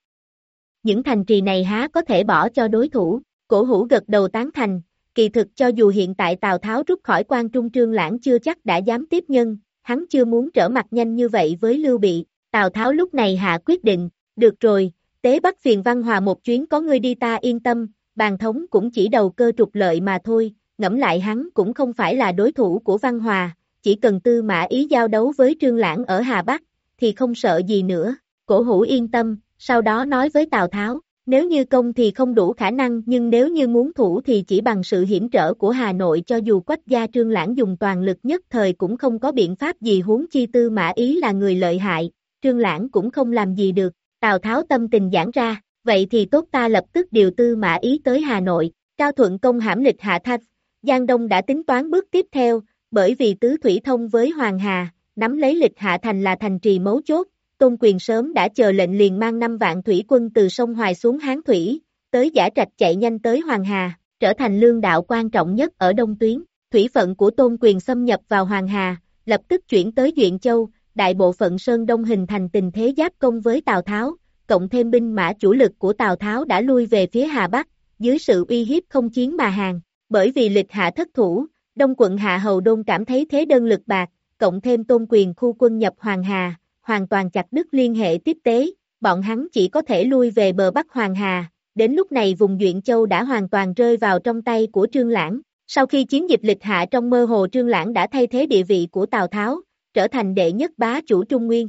Những thành trì này há có thể bỏ cho đối thủ, Cổ hủ gật đầu tán thành, kỳ thực cho dù hiện tại Tào Tháo rút khỏi quan trung trương lãng chưa chắc đã dám tiếp nhân, hắn chưa muốn trở mặt nhanh như vậy với Lưu Bị, Tào Tháo lúc này hạ quyết định, được rồi, tế bắt phiền văn hòa một chuyến có ngươi đi ta yên tâm, bàn thống cũng chỉ đầu cơ trục lợi mà thôi, ngẫm lại hắn cũng không phải là đối thủ của văn hòa, chỉ cần tư mã ý giao đấu với trương lãng ở Hà Bắc, thì không sợ gì nữa, cổ hủ yên tâm, sau đó nói với Tào Tháo, nếu như công thì không đủ khả năng nhưng nếu như muốn thủ thì chỉ bằng sự hiểm trở của Hà Nội cho dù quách gia trương lãng dùng toàn lực nhất thời cũng không có biện pháp gì huống chi tư mã ý là người lợi hại, trương lãng cũng không làm gì được, Tào Tháo tâm tình giãn ra, vậy thì tốt ta lập tức điều tư mã ý tới Hà Nội, Cao Thuận công hãm lịch hạ thạch, Giang Đông đã tính toán bước tiếp theo, bởi vì tứ thủy thông với Hoàng Hà, nắm lấy lịch hạ thành là thành trì mấu chốt, Tôn Quyền sớm đã chờ lệnh liền mang 5 vạn thủy quân từ sông Hoài xuống Hán Thủy, tới giả trạch chạy nhanh tới Hoàng Hà, trở thành lương đạo quan trọng nhất ở Đông Tuyến. Thủy phận của Tôn Quyền xâm nhập vào Hoàng Hà, lập tức chuyển tới Duyện Châu, đại bộ phận Sơn Đông hình thành tình thế giáp công với Tào Tháo, cộng thêm binh mã chủ lực của Tào Tháo đã lui về phía Hà Bắc, dưới sự uy hiếp không chiến mà hàng. Bởi vì lịch hạ thất thủ, Đông quận Hạ Hầu Đôn cảm thấy thế đơn lực bạc, cộng thêm tôn quyền khu quân nhập Hoàng Hà, hoàn toàn chặt đứt liên hệ tiếp tế, bọn hắn chỉ có thể lui về bờ Bắc Hoàng Hà, đến lúc này vùng Duyện Châu đã hoàn toàn rơi vào trong tay của Trương Lãng. Sau khi chiến dịch lịch hạ trong mơ hồ Trương Lãng đã thay thế địa vị của Tào Tháo, trở thành đệ nhất bá chủ Trung Nguyên.